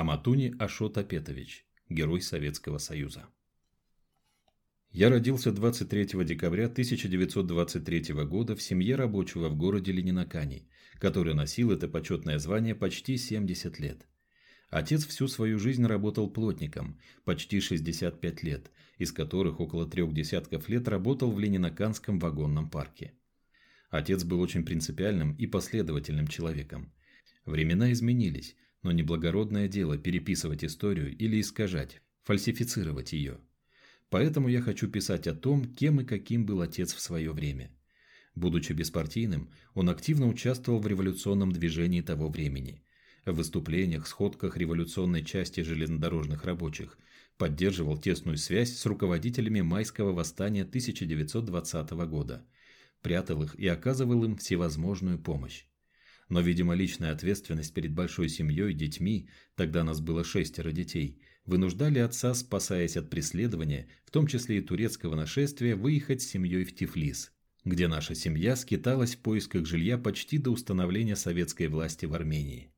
Аматуни Ашот Апетович, герой Советского Союза. Я родился 23 декабря 1923 года в семье рабочего в городе Ленинакани, который носил это почетное звание почти 70 лет. Отец всю свою жизнь работал плотником, почти 65 лет, из которых около трех десятков лет работал в Ленинаканском вагонном парке. Отец был очень принципиальным и последовательным человеком. Времена изменились, но неблагородное дело переписывать историю или искажать, фальсифицировать ее. Поэтому я хочу писать о том, кем и каким был отец в свое время. Будучи беспартийным, он активно участвовал в революционном движении того времени – в выступлениях, сходках революционной части железнодорожных рабочих, поддерживал тесную связь с руководителями майского восстания 1920 года, прятал их и оказывал им всевозможную помощь. Но, видимо, личная ответственность перед большой семьей, детьми, тогда нас было шестеро детей, вынуждали отца, спасаясь от преследования, в том числе и турецкого нашествия, выехать с семьей в Тифлис, где наша семья скиталась в поисках жилья почти до установления советской власти в Армении.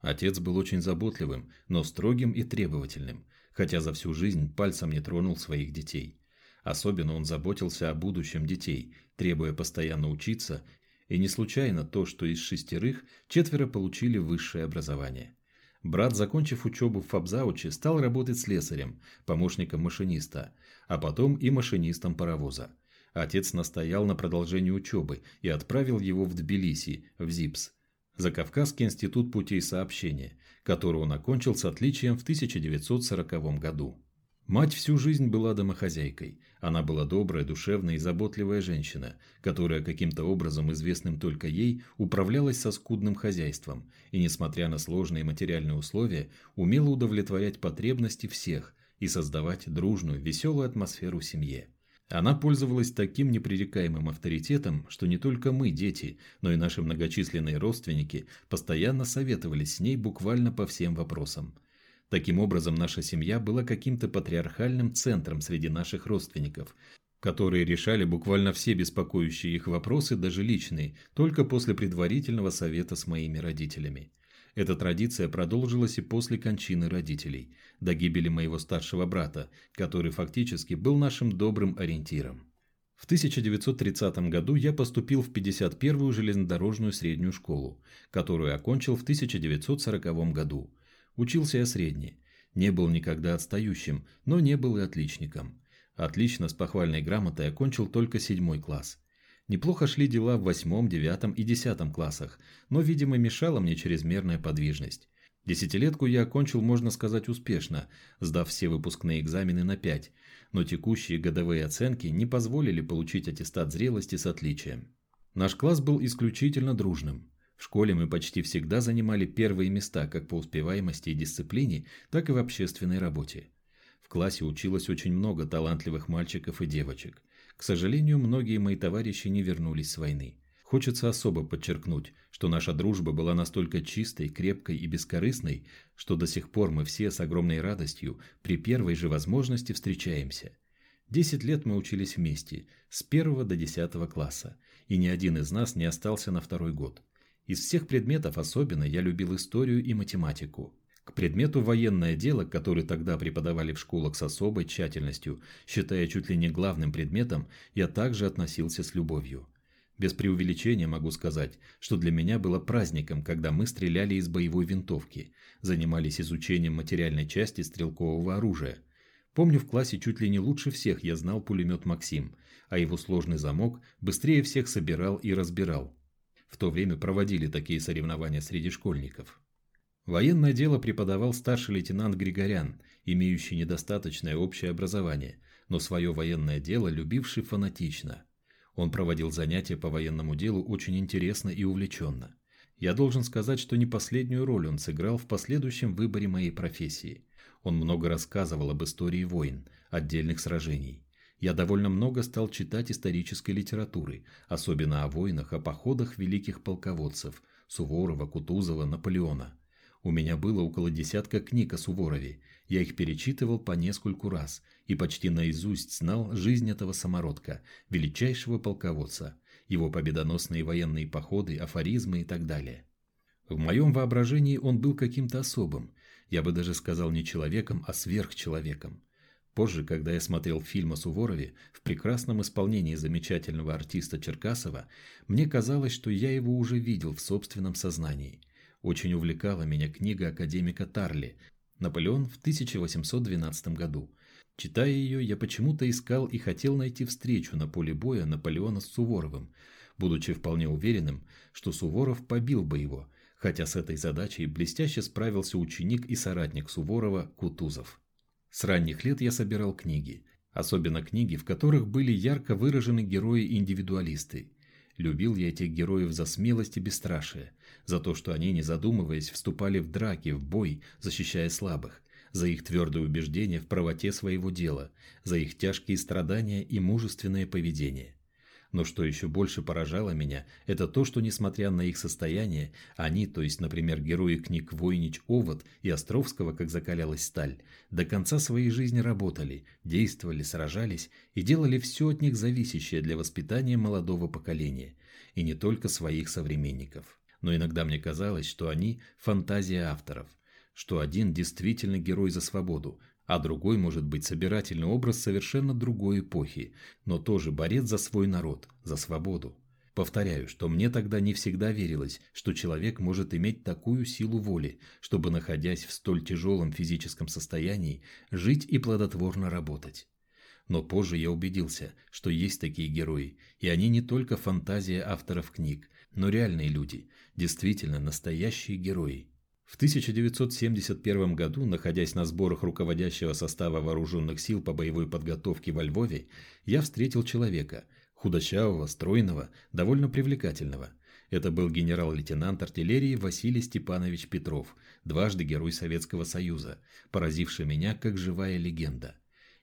Отец был очень заботливым, но строгим и требовательным, хотя за всю жизнь пальцем не тронул своих детей. Особенно он заботился о будущем детей, требуя постоянно учиться, и не случайно то, что из шестерых четверо получили высшее образование. Брат, закончив учебу в Фабзауче, стал работать слесарем, помощником машиниста, а потом и машинистом паровоза. Отец настоял на продолжении учебы и отправил его в Тбилиси, в ЗИПС, Закавказский институт путей сообщения, который он окончил с отличием в 1940 году. Мать всю жизнь была домохозяйкой. Она была добрая, душевная и заботливая женщина, которая каким-то образом, известным только ей, управлялась со скудным хозяйством и, несмотря на сложные материальные условия, умела удовлетворять потребности всех и создавать дружную, веселую атмосферу в семье. Она пользовалась таким непререкаемым авторитетом, что не только мы, дети, но и наши многочисленные родственники постоянно советовались с ней буквально по всем вопросам. Таким образом, наша семья была каким-то патриархальным центром среди наших родственников, которые решали буквально все беспокоящие их вопросы, даже личные, только после предварительного совета с моими родителями. Эта традиция продолжилась и после кончины родителей, до гибели моего старшего брата, который фактически был нашим добрым ориентиром. В 1930 году я поступил в 51-ю железнодорожную среднюю школу, которую окончил в 1940 году. Учился я средне. Не был никогда отстающим, но не был и отличником. Отлично с похвальной грамотой окончил только седьмой класс. Неплохо шли дела в восьмом, девятом и десятом классах, но, видимо, мешала мне чрезмерная подвижность. Десятилетку я окончил, можно сказать, успешно, сдав все выпускные экзамены на пять, но текущие годовые оценки не позволили получить аттестат зрелости с отличием. Наш класс был исключительно дружным. В школе мы почти всегда занимали первые места как по успеваемости и дисциплине, так и в общественной работе. В классе училось очень много талантливых мальчиков и девочек – к сожалению, многие мои товарищи не вернулись с войны. Хочется особо подчеркнуть, что наша дружба была настолько чистой, крепкой и бескорыстной, что до сих пор мы все с огромной радостью при первой же возможности встречаемся. Десять лет мы учились вместе, с первого до десятого класса, и ни один из нас не остался на второй год. Из всех предметов особенно я любил историю и математику. К предмету военное дело, который тогда преподавали в школах с особой тщательностью, считая чуть ли не главным предметом, я также относился с любовью. Без преувеличения могу сказать, что для меня было праздником, когда мы стреляли из боевой винтовки, занимались изучением материальной части стрелкового оружия. Помню, в классе чуть ли не лучше всех я знал пулемет «Максим», а его сложный замок быстрее всех собирал и разбирал. В то время проводили такие соревнования среди школьников. Военное дело преподавал старший лейтенант Григорян, имеющий недостаточное общее образование, но свое военное дело любивший фанатично. Он проводил занятия по военному делу очень интересно и увлеченно. Я должен сказать, что не последнюю роль он сыграл в последующем выборе моей профессии. Он много рассказывал об истории войн, отдельных сражений. Я довольно много стал читать исторической литературы, особенно о войнах, о походах великих полководцев – Суворова, Кутузова, Наполеона – у меня было около десятка книг о Суворове. Я их перечитывал по нескольку раз и почти наизусть знал жизнь этого самородка, величайшего полководца, его победоносные военные походы, афоризмы и так далее. В моем воображении он был каким-то особым. Я бы даже сказал не человеком, а сверхчеловеком. Позже, когда я смотрел фильм о Суворове в прекрасном исполнении замечательного артиста Черкасова, мне казалось, что я его уже видел в собственном сознании. Очень увлекала меня книга академика Тарли «Наполеон в 1812 году». Читая ее, я почему-то искал и хотел найти встречу на поле боя Наполеона с Суворовым, будучи вполне уверенным, что Суворов побил бы его, хотя с этой задачей блестяще справился ученик и соратник Суворова Кутузов. С ранних лет я собирал книги, особенно книги, в которых были ярко выражены герои-индивидуалисты. Любил я этих героев за смелость и бесстрашие, за то, что они, не задумываясь, вступали в драки, в бой, защищая слабых, за их твердое убеждение в правоте своего дела, за их тяжкие страдания и мужественное поведение. Но что еще больше поражало меня, это то, что, несмотря на их состояние, они, то есть, например, герои книг Войнич Овод и Островского, как закалялась сталь, до конца своей жизни работали, действовали, сражались и делали все от них зависящее для воспитания молодого поколения, и не только своих современников. Но иногда мне казалось, что они – фантазия авторов, что один действительно герой за свободу, а другой может быть собирательный образ совершенно другой эпохи, но тоже борец за свой народ, за свободу. Повторяю, что мне тогда не всегда верилось, что человек может иметь такую силу воли, чтобы, находясь в столь тяжелом физическом состоянии, жить и плодотворно работать. Но позже я убедился, что есть такие герои, и они не только фантазия авторов книг, но реальные люди, действительно настоящие герои. В 1971 году, находясь на сборах руководящего состава вооруженных сил по боевой подготовке во Львове, я встретил человека, худощавого, стройного, довольно привлекательного. Это был генерал-лейтенант артиллерии Василий Степанович Петров, дважды Герой Советского Союза, поразивший меня как живая легенда.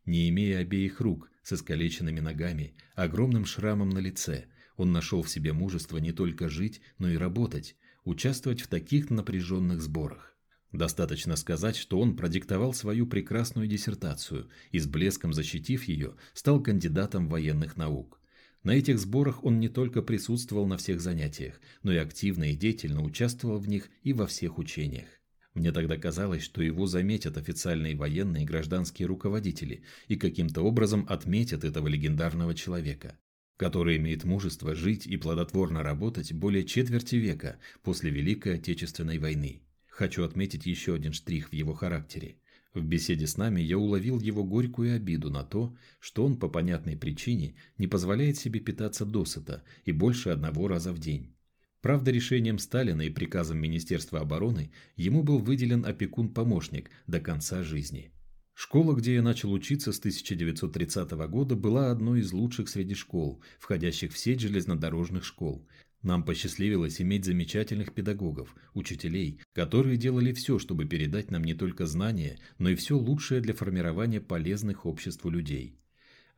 Не имея обеих рук, с искалеченными ногами, огромным шрамом на лице, он нашел в себе мужество не только жить, но и работать, участвовать в таких напряженных сборах. Достаточно сказать, что он продиктовал свою прекрасную диссертацию и с блеском защитив ее, стал кандидатом военных наук. На этих сборах он не только присутствовал на всех занятиях, но и активно и деятельно участвовал в них и во всех учениях. Мне тогда казалось, что его заметят официальные военные и гражданские руководители и каким-то образом отметят этого легендарного человека который имеет мужество жить и плодотворно работать более четверти века после Великой Отечественной войны. Хочу отметить еще один штрих в его характере. В беседе с нами я уловил его горькую обиду на то, что он по понятной причине не позволяет себе питаться досыта и больше одного раза в день. Правда, решением Сталина и приказом Министерства обороны ему был выделен опекун-помощник до конца жизни. Школа, где я начал учиться с 1930 года, была одной из лучших среди школ, входящих в сеть железнодорожных школ. Нам посчастливилось иметь замечательных педагогов, учителей, которые делали все, чтобы передать нам не только знания, но и все лучшее для формирования полезных обществу людей.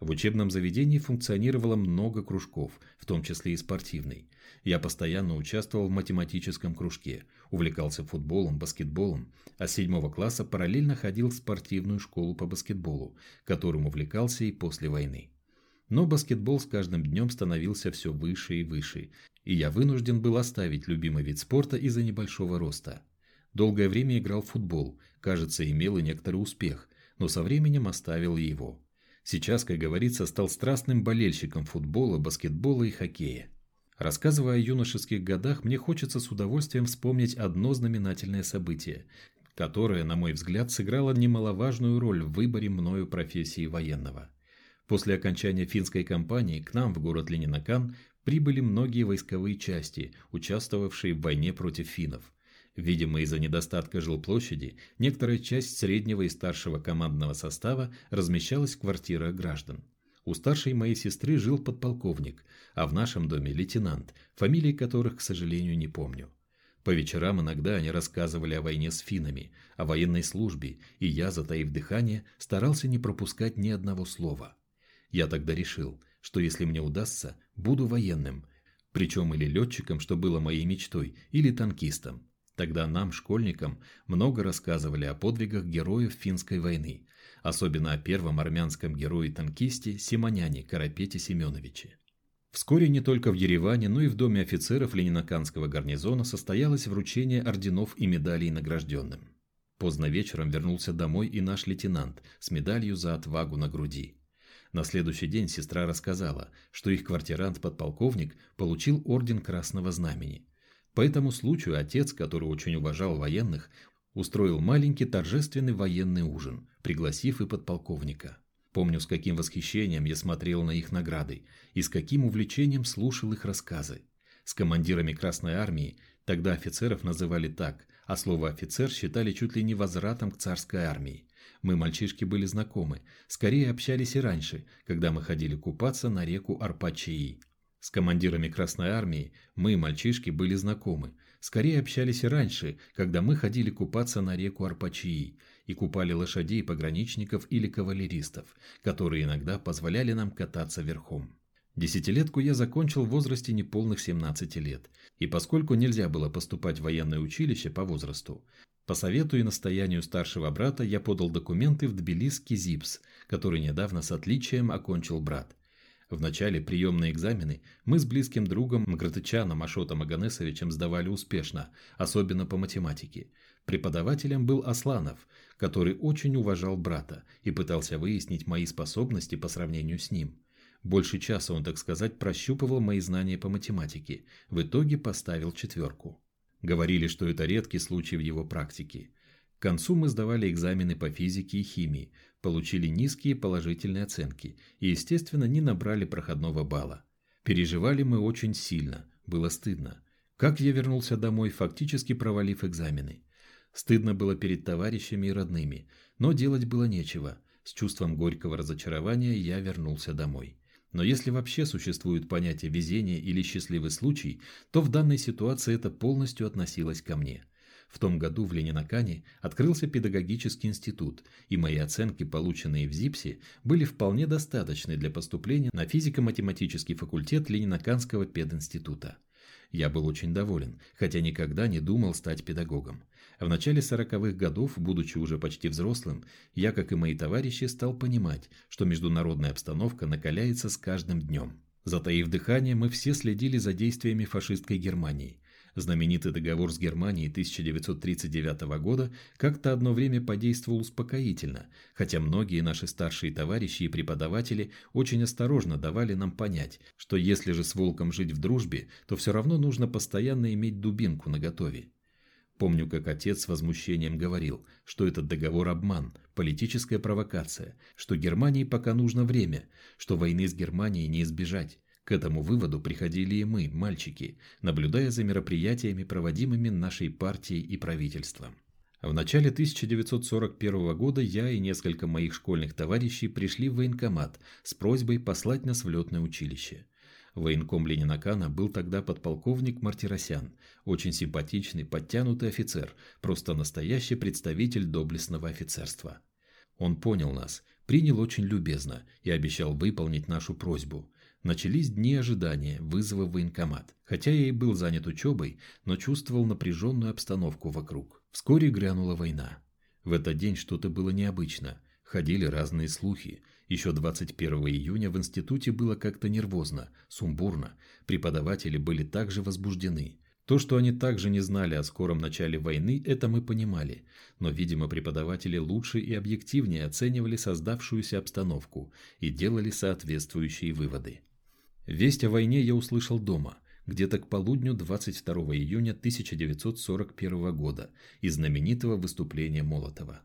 В учебном заведении функционировало много кружков, в том числе и спортивный. Я постоянно участвовал в математическом кружке, увлекался футболом, баскетболом, а с седьмого класса параллельно ходил в спортивную школу по баскетболу, которым увлекался и после войны. Но баскетбол с каждым днем становился все выше и выше, и я вынужден был оставить любимый вид спорта из-за небольшого роста. Долгое время играл в футбол, кажется, имел и некоторый успех, но со временем оставил его. Сейчас, как говорится, стал страстным болельщиком футбола, баскетбола и хоккея. Рассказывая о юношеских годах, мне хочется с удовольствием вспомнить одно знаменательное событие, которое, на мой взгляд, сыграло немаловажную роль в выборе мною профессии военного. После окончания финской кампании к нам в город Ленинакан прибыли многие войсковые части, участвовавшие в войне против финнов. Видимо, из-за недостатка жилплощади, некоторая часть среднего и старшего командного состава размещалась в квартирах граждан. У старшей моей сестры жил подполковник, а в нашем доме лейтенант, фамилии которых, к сожалению, не помню. По вечерам иногда они рассказывали о войне с финами, о военной службе, и я, затаив дыхание, старался не пропускать ни одного слова. Я тогда решил, что если мне удастся, буду военным, причем или летчиком, что было моей мечтой, или танкистом. Тогда нам, школьникам, много рассказывали о подвигах героев финской войны, особенно о первом армянском герое-танкисте Симоняне Карапете Семеновиче. Вскоре не только в Ереване, но и в доме офицеров Ленинаканского гарнизона состоялось вручение орденов и медалей награжденным. Поздно вечером вернулся домой и наш лейтенант с медалью за отвагу на груди. На следующий день сестра рассказала, что их квартирант-подполковник получил орден Красного Знамени. По этому случаю отец, который очень уважал военных, устроил маленький торжественный военный ужин, пригласив и подполковника. Помню, с каким восхищением я смотрел на их награды и с каким увлечением слушал их рассказы. С командирами Красной Армии тогда офицеров называли так, а слово «офицер» считали чуть ли не возвратом к царской армии. Мы, мальчишки, были знакомы, скорее общались и раньше, когда мы ходили купаться на реку Арпачии. С командирами Красной Армии мы, мальчишки, были знакомы, скорее общались и раньше, когда мы ходили купаться на реку Арпачии и купали лошадей пограничников или кавалеристов, которые иногда позволяли нам кататься верхом. Десятилетку я закончил в возрасте неполных 17 лет, и поскольку нельзя было поступать в военное училище по возрасту, по совету и настоянию старшего брата я подал документы в Тбилисский ЗИПС, который недавно с отличием окончил брат. В начале приемные экзамены мы с близким другом Мгратычаном Ашотом Аганесовичем сдавали успешно, особенно по математике. Преподавателем был Асланов, который очень уважал брата и пытался выяснить мои способности по сравнению с ним. Больше часа он, так сказать, прощупывал мои знания по математике. В итоге поставил четверку. Говорили, что это редкий случай в его практике. К концу мы сдавали экзамены по физике и химии, получили низкие положительные оценки и, естественно, не набрали проходного балла. Переживали мы очень сильно, было стыдно. Как я вернулся домой, фактически провалив экзамены. Стыдно было перед товарищами и родными, но делать было нечего. С чувством горького разочарования я вернулся домой. Но если вообще существует понятие везения или счастливый случай, то в данной ситуации это полностью относилось ко мне. В том году в Ленинакане открылся педагогический институт, и мои оценки, полученные в ЗИПСе, были вполне достаточны для поступления на физико-математический факультет Ленинаканского пединститута. Я был очень доволен, хотя никогда не думал стать педагогом. В начале сороковых годов, будучи уже почти взрослым, я, как и мои товарищи, стал понимать, что международная обстановка накаляется с каждым днем. Затаив дыхание, мы все следили за действиями фашистской Германии. Знаменитый договор с Германией 1939 года как-то одно время подействовал успокоительно, хотя многие наши старшие товарищи и преподаватели очень осторожно давали нам понять, что если же с волком жить в дружбе, то все равно нужно постоянно иметь дубинку наготове. Помню, как отец с возмущением говорил, что этот договор обман, политическая провокация, что Германии пока нужно время, что войны с Германией не избежать. К этому выводу приходили и мы, мальчики, наблюдая за мероприятиями, проводимыми нашей партией и правительством. В начале 1941 года я и несколько моих школьных товарищей пришли в военкомат с просьбой послать нас в летное училище. Военком Ленинакана был тогда подполковник Мартиросян, очень симпатичный, подтянутый офицер, просто настоящий представитель доблестного офицерства. Он понял нас, принял очень любезно и обещал выполнить нашу просьбу. Начались дни ожидания, вызова в военкомат. Хотя я и был занят учебой, но чувствовал напряженную обстановку вокруг. Вскоре грянула война. В этот день что-то было необычно. Ходили разные слухи. Еще 21 июня в институте было как-то нервозно, сумбурно. Преподаватели были также возбуждены. То, что они также не знали о скором начале войны, это мы понимали, но, видимо, преподаватели лучше и объективнее оценивали создавшуюся обстановку и делали соответствующие выводы. Весть о войне я услышал дома, где-то к полудню 22 июня 1941 года из знаменитого выступления Молотова.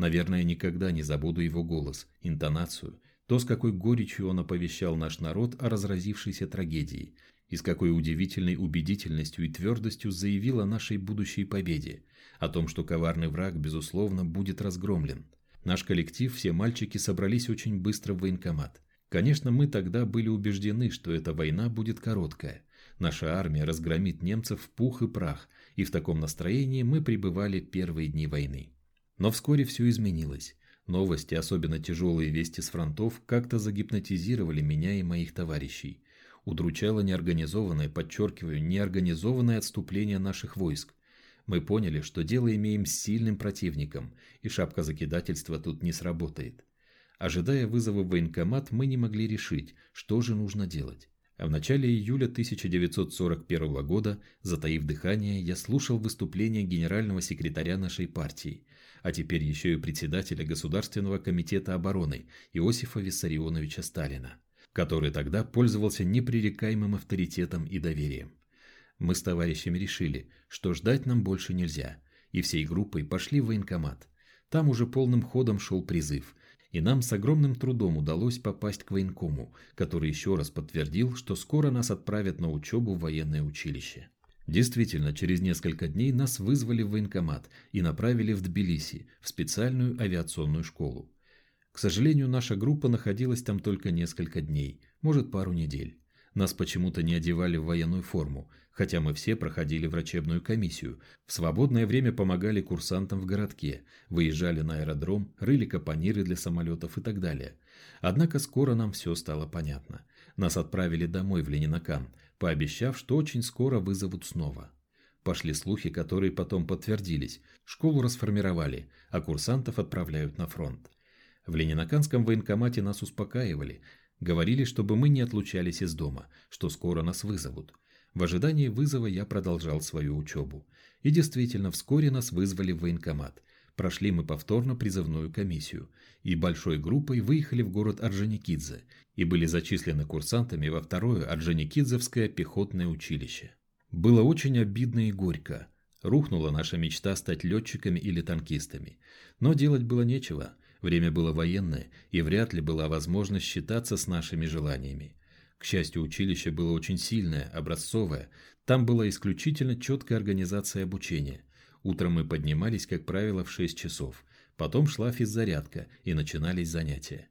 Наверное, никогда не забуду его голос, интонацию, то, с какой горечью он оповещал наш народ о разразившейся трагедии, и с какой удивительной убедительностью и твердостью заявил о нашей будущей победе, о том, что коварный враг, безусловно, будет разгромлен. Наш коллектив, все мальчики собрались очень быстро в военкомат. Конечно, мы тогда были убеждены, что эта война будет короткая. Наша армия разгромит немцев в пух и прах, и в таком настроении мы пребывали первые дни войны. Но вскоре все изменилось. Новости, особенно тяжелые вести с фронтов, как-то загипнотизировали меня и моих товарищей. Удручало неорганизованное, подчеркиваю, неорганизованное отступление наших войск. Мы поняли, что дело имеем с сильным противником, и шапка закидательства тут не сработает. Ожидая вызова в военкомат, мы не могли решить, что же нужно делать. А в начале июля 1941 года, затаив дыхание, я слушал выступление генерального секретаря нашей партии – а теперь еще и председателя Государственного комитета обороны Иосифа Виссарионовича Сталина, который тогда пользовался непререкаемым авторитетом и доверием. Мы с товарищами решили, что ждать нам больше нельзя, и всей группой пошли в военкомат. Там уже полным ходом шел призыв, и нам с огромным трудом удалось попасть к военкому, который еще раз подтвердил, что скоро нас отправят на учебу в военное училище. Действительно, через несколько дней нас вызвали в военкомат и направили в Тбилиси, в специальную авиационную школу. К сожалению, наша группа находилась там только несколько дней, может пару недель. Нас почему-то не одевали в военную форму, хотя мы все проходили врачебную комиссию, в свободное время помогали курсантам в городке, выезжали на аэродром, рыли капониры для самолетов и так далее. Однако скоро нам все стало понятно. Нас отправили домой в Ленинакан, пообещав, что очень скоро вызовут снова. Пошли слухи, которые потом подтвердились. Школу расформировали, а курсантов отправляют на фронт. В Ленинаканском военкомате нас успокаивали, говорили, чтобы мы не отлучались из дома, что скоро нас вызовут. В ожидании вызова я продолжал свою учебу. И действительно, вскоре нас вызвали в военкомат. Прошли мы повторно призывную комиссию и большой группой выехали в город Орджоникидзе и были зачислены курсантами во второе Орджоникидзевское пехотное училище. Было очень обидно и горько. Рухнула наша мечта стать летчиками или танкистами. Но делать было нечего. Время было военное, и вряд ли была возможность считаться с нашими желаниями. К счастью, училище было очень сильное, образцовое. Там была исключительно четкая организация обучения. Утром мы поднимались, как правило, в 6 часов. Потом шла физзарядка, и начинались занятия.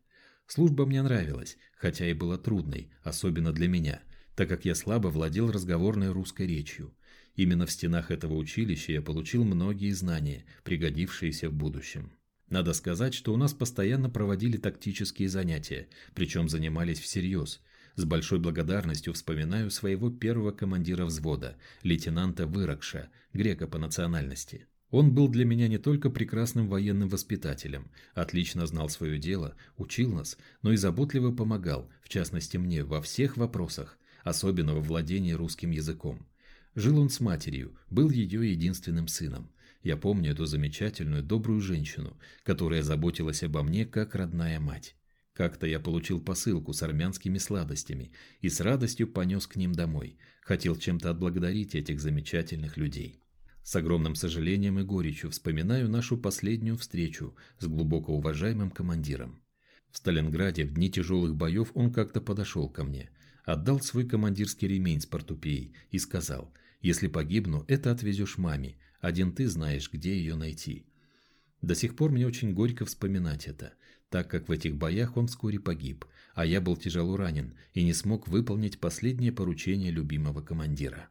Служба мне нравилась, хотя и была трудной, особенно для меня, так как я слабо владел разговорной русской речью. Именно в стенах этого училища я получил многие знания, пригодившиеся в будущем. Надо сказать, что у нас постоянно проводили тактические занятия, причем занимались всерьез, с большой благодарностью вспоминаю своего первого командира взвода, лейтенанта Вырокша, грека по национальности. Он был для меня не только прекрасным военным воспитателем, отлично знал свое дело, учил нас, но и заботливо помогал, в частности мне, во всех вопросах, особенно во владении русским языком. Жил он с матерью, был ее единственным сыном. Я помню эту замечательную, добрую женщину, которая заботилась обо мне как родная мать. Как-то я получил посылку с армянскими сладостями и с радостью понес к ним домой. Хотел чем-то отблагодарить этих замечательных людей. С огромным сожалением и горечью вспоминаю нашу последнюю встречу с глубоко уважаемым командиром. В Сталинграде в дни тяжелых боев он как-то подошел ко мне, отдал свой командирский ремень с портупеей и сказал, «Если погибну, это отвезешь маме, один ты знаешь, где ее найти». До сих пор мне очень горько вспоминать это так как в этих боях он вскоре погиб, а я был тяжело ранен и не смог выполнить последнее поручение любимого командира.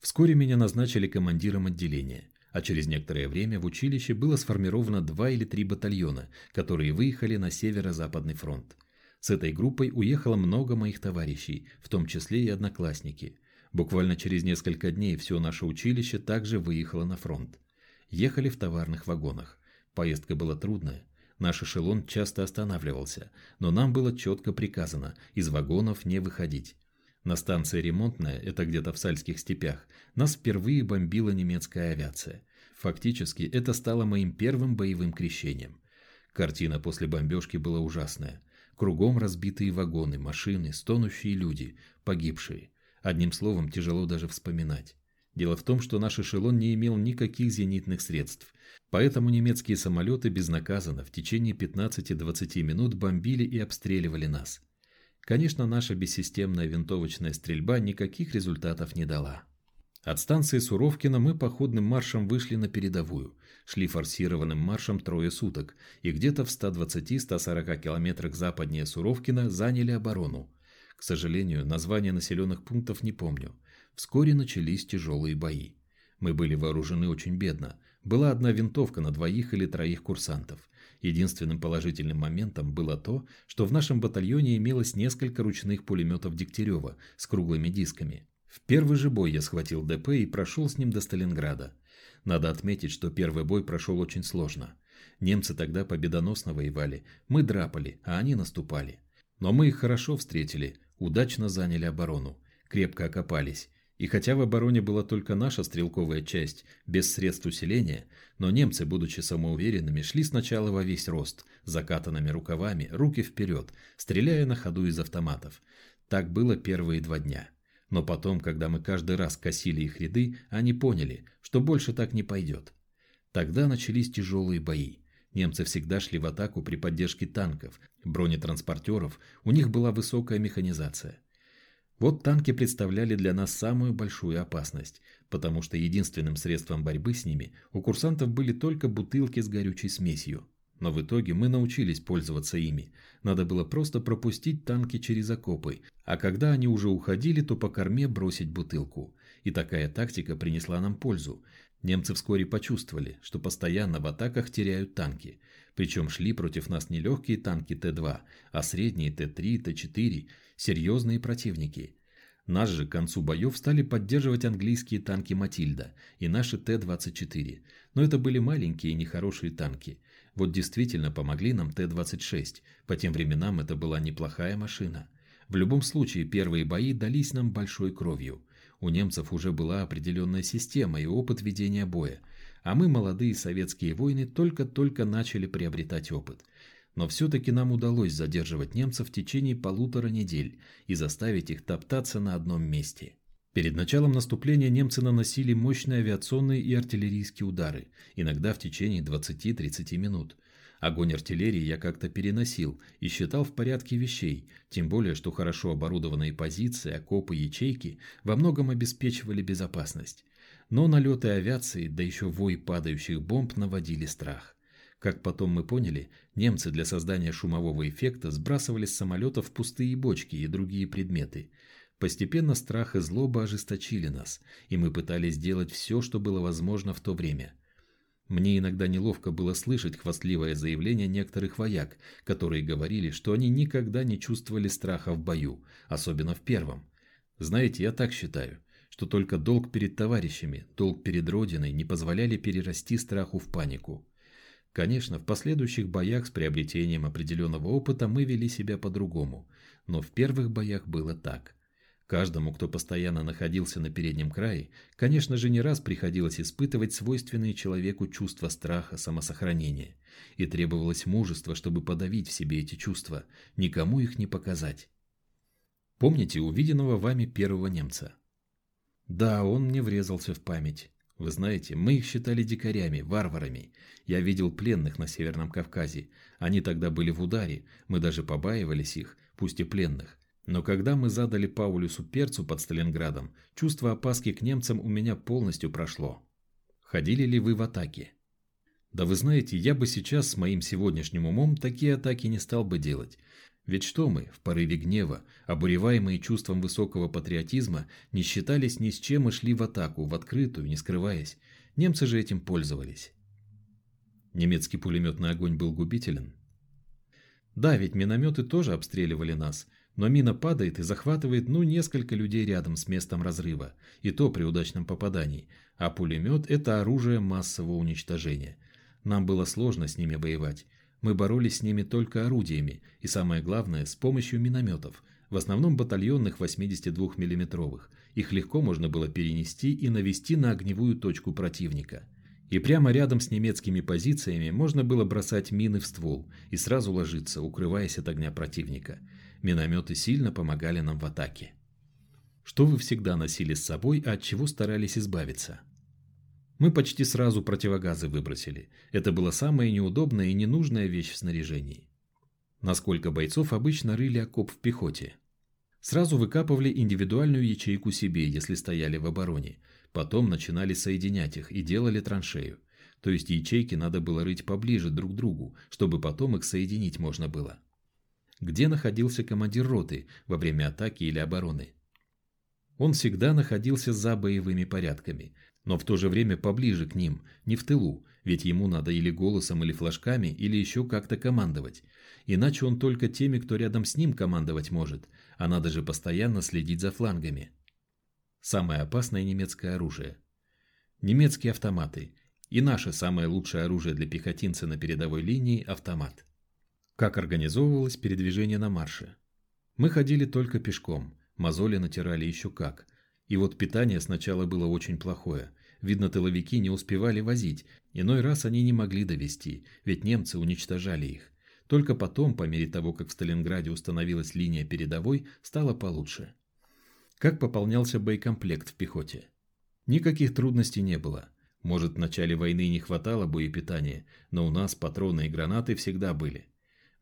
Вскоре меня назначили командиром отделения, а через некоторое время в училище было сформировано два или три батальона, которые выехали на северо-западный фронт. С этой группой уехало много моих товарищей, в том числе и одноклассники. Буквально через несколько дней все наше училище также выехало на фронт. Ехали в товарных вагонах. Поездка была трудная, Наш эшелон часто останавливался, но нам было четко приказано из вагонов не выходить. На станции ремонтная, это где-то в Сальских степях, нас впервые бомбила немецкая авиация. Фактически это стало моим первым боевым крещением. Картина после бомбежки была ужасная. Кругом разбитые вагоны, машины, стонущие люди, погибшие. Одним словом, тяжело даже вспоминать. Дело в том, что наш эшелон не имел никаких зенитных средств, поэтому немецкие самолеты безнаказанно в течение 15-20 минут бомбили и обстреливали нас. Конечно, наша бессистемная винтовочная стрельба никаких результатов не дала. От станции Суровкина мы походным маршем вышли на передовую, шли форсированным маршем трое суток и где-то в 120-140 километрах западнее Суровкина заняли оборону. К сожалению, названия населенных пунктов не помню. Вскоре начались тяжелые бои. Мы были вооружены очень бедно. Была одна винтовка на двоих или троих курсантов. Единственным положительным моментом было то, что в нашем батальоне имелось несколько ручных пулеметов Дегтярева с круглыми дисками. В первый же бой я схватил ДП и прошел с ним до Сталинграда. Надо отметить, что первый бой прошел очень сложно. Немцы тогда победоносно воевали, мы драпали, а они наступали. Но мы их хорошо встретили, удачно заняли оборону, крепко окопались, И хотя в обороне была только наша стрелковая часть, без средств усиления, но немцы, будучи самоуверенными, шли сначала во весь рост, закатанными рукавами, руки вперед, стреляя на ходу из автоматов. Так было первые два дня. Но потом, когда мы каждый раз косили их ряды, они поняли, что больше так не пойдет. Тогда начались тяжелые бои. Немцы всегда шли в атаку при поддержке танков, бронетранспортеров, у них была высокая механизация. Вот танки представляли для нас самую большую опасность, потому что единственным средством борьбы с ними у курсантов были только бутылки с горючей смесью. Но в итоге мы научились пользоваться ими. Надо было просто пропустить танки через окопы, а когда они уже уходили, то по корме бросить бутылку. И такая тактика принесла нам пользу. Немцы вскоре почувствовали, что постоянно в атаках теряют танки. Причем шли против нас не легкие танки Т-2, а средние Т-3, Т-4, серьезные противники. Нас же к концу боев стали поддерживать английские танки «Матильда» и наши Т-24. Но это были маленькие и нехорошие танки. Вот действительно помогли нам Т-26. По тем временам это была неплохая машина. В любом случае первые бои дались нам большой кровью. У немцев уже была определенная система и опыт ведения боя, а мы, молодые советские воины, только-только начали приобретать опыт. Но все-таки нам удалось задерживать немцев в течение полутора недель и заставить их топтаться на одном месте. Перед началом наступления немцы наносили мощные авиационные и артиллерийские удары, иногда в течение 20-30 минут. Огонь артиллерии я как-то переносил и считал в порядке вещей, тем более, что хорошо оборудованные позиции, окопы, ячейки во многом обеспечивали безопасность. Но налеты авиации, да еще вой падающих бомб наводили страх. Как потом мы поняли, немцы для создания шумового эффекта сбрасывали с самолетов пустые бочки и другие предметы. Постепенно страх и злоба ожесточили нас, и мы пытались сделать все, что было возможно в то время. Мне иногда неловко было слышать хвастливое заявление некоторых вояк, которые говорили, что они никогда не чувствовали страха в бою, особенно в первом. Знаете, я так считаю, что только долг перед товарищами, долг перед Родиной не позволяли перерасти страху в панику. Конечно, в последующих боях с приобретением определенного опыта мы вели себя по-другому, но в первых боях было так. Каждому, кто постоянно находился на переднем крае, конечно же, не раз приходилось испытывать свойственные человеку чувства страха, самосохранения. И требовалось мужество, чтобы подавить в себе эти чувства, никому их не показать. Помните увиденного вами первого немца? Да, он мне врезался в память. Вы знаете, мы их считали дикарями, варварами. Я видел пленных на Северном Кавказе. Они тогда были в ударе, мы даже побаивались их, пусть и пленных. Но когда мы задали Паулюсу перцу под Сталинградом, чувство опаски к немцам у меня полностью прошло. Ходили ли вы в атаке? Да вы знаете, я бы сейчас с моим сегодняшним умом такие атаки не стал бы делать. Ведь что мы, в порыве гнева, обуреваемые чувством высокого патриотизма, не считались ни с чем и шли в атаку, в открытую, не скрываясь. Немцы же этим пользовались. Немецкий пулеметный огонь был губителен. Да, ведь минометы тоже обстреливали нас, но мина падает и захватывает ну несколько людей рядом с местом разрыва, и то при удачном попадании, а пулемет – это оружие массового уничтожения. Нам было сложно с ними воевать. Мы боролись с ними только орудиями, и самое главное, с помощью минометов, в основном батальонных 82 миллиметровых. Их легко можно было перенести и навести на огневую точку противника. И прямо рядом с немецкими позициями можно было бросать мины в ствол и сразу ложиться, укрываясь от огня противника. Минометы сильно помогали нам в атаке. Что вы всегда носили с собой, а от чего старались избавиться? Мы почти сразу противогазы выбросили. Это была самая неудобная и ненужная вещь в снаряжении. Насколько бойцов обычно рыли окоп в пехоте. Сразу выкапывали индивидуальную ячейку себе, если стояли в обороне. Потом начинали соединять их и делали траншею. То есть ячейки надо было рыть поближе друг к другу, чтобы потом их соединить можно было. Где находился командир роты во время атаки или обороны? Он всегда находился за боевыми порядками, но в то же время поближе к ним, не в тылу, ведь ему надо или голосом, или флажками, или еще как-то командовать. Иначе он только теми, кто рядом с ним командовать может, а надо же постоянно следить за флангами. Самое опасное немецкое оружие. Немецкие автоматы. И наше самое лучшее оружие для пехотинца на передовой линии – автомат. Как организовывалось передвижение на марше? Мы ходили только пешком, мозоли натирали еще как – И вот питание сначала было очень плохое. Видно, тыловики не успевали возить, иной раз они не могли довести, ведь немцы уничтожали их. Только потом, по мере того, как в Сталинграде установилась линия передовой, стало получше. Как пополнялся боекомплект в пехоте? Никаких трудностей не было. Может, в начале войны не хватало боепитания, но у нас патроны и гранаты всегда были.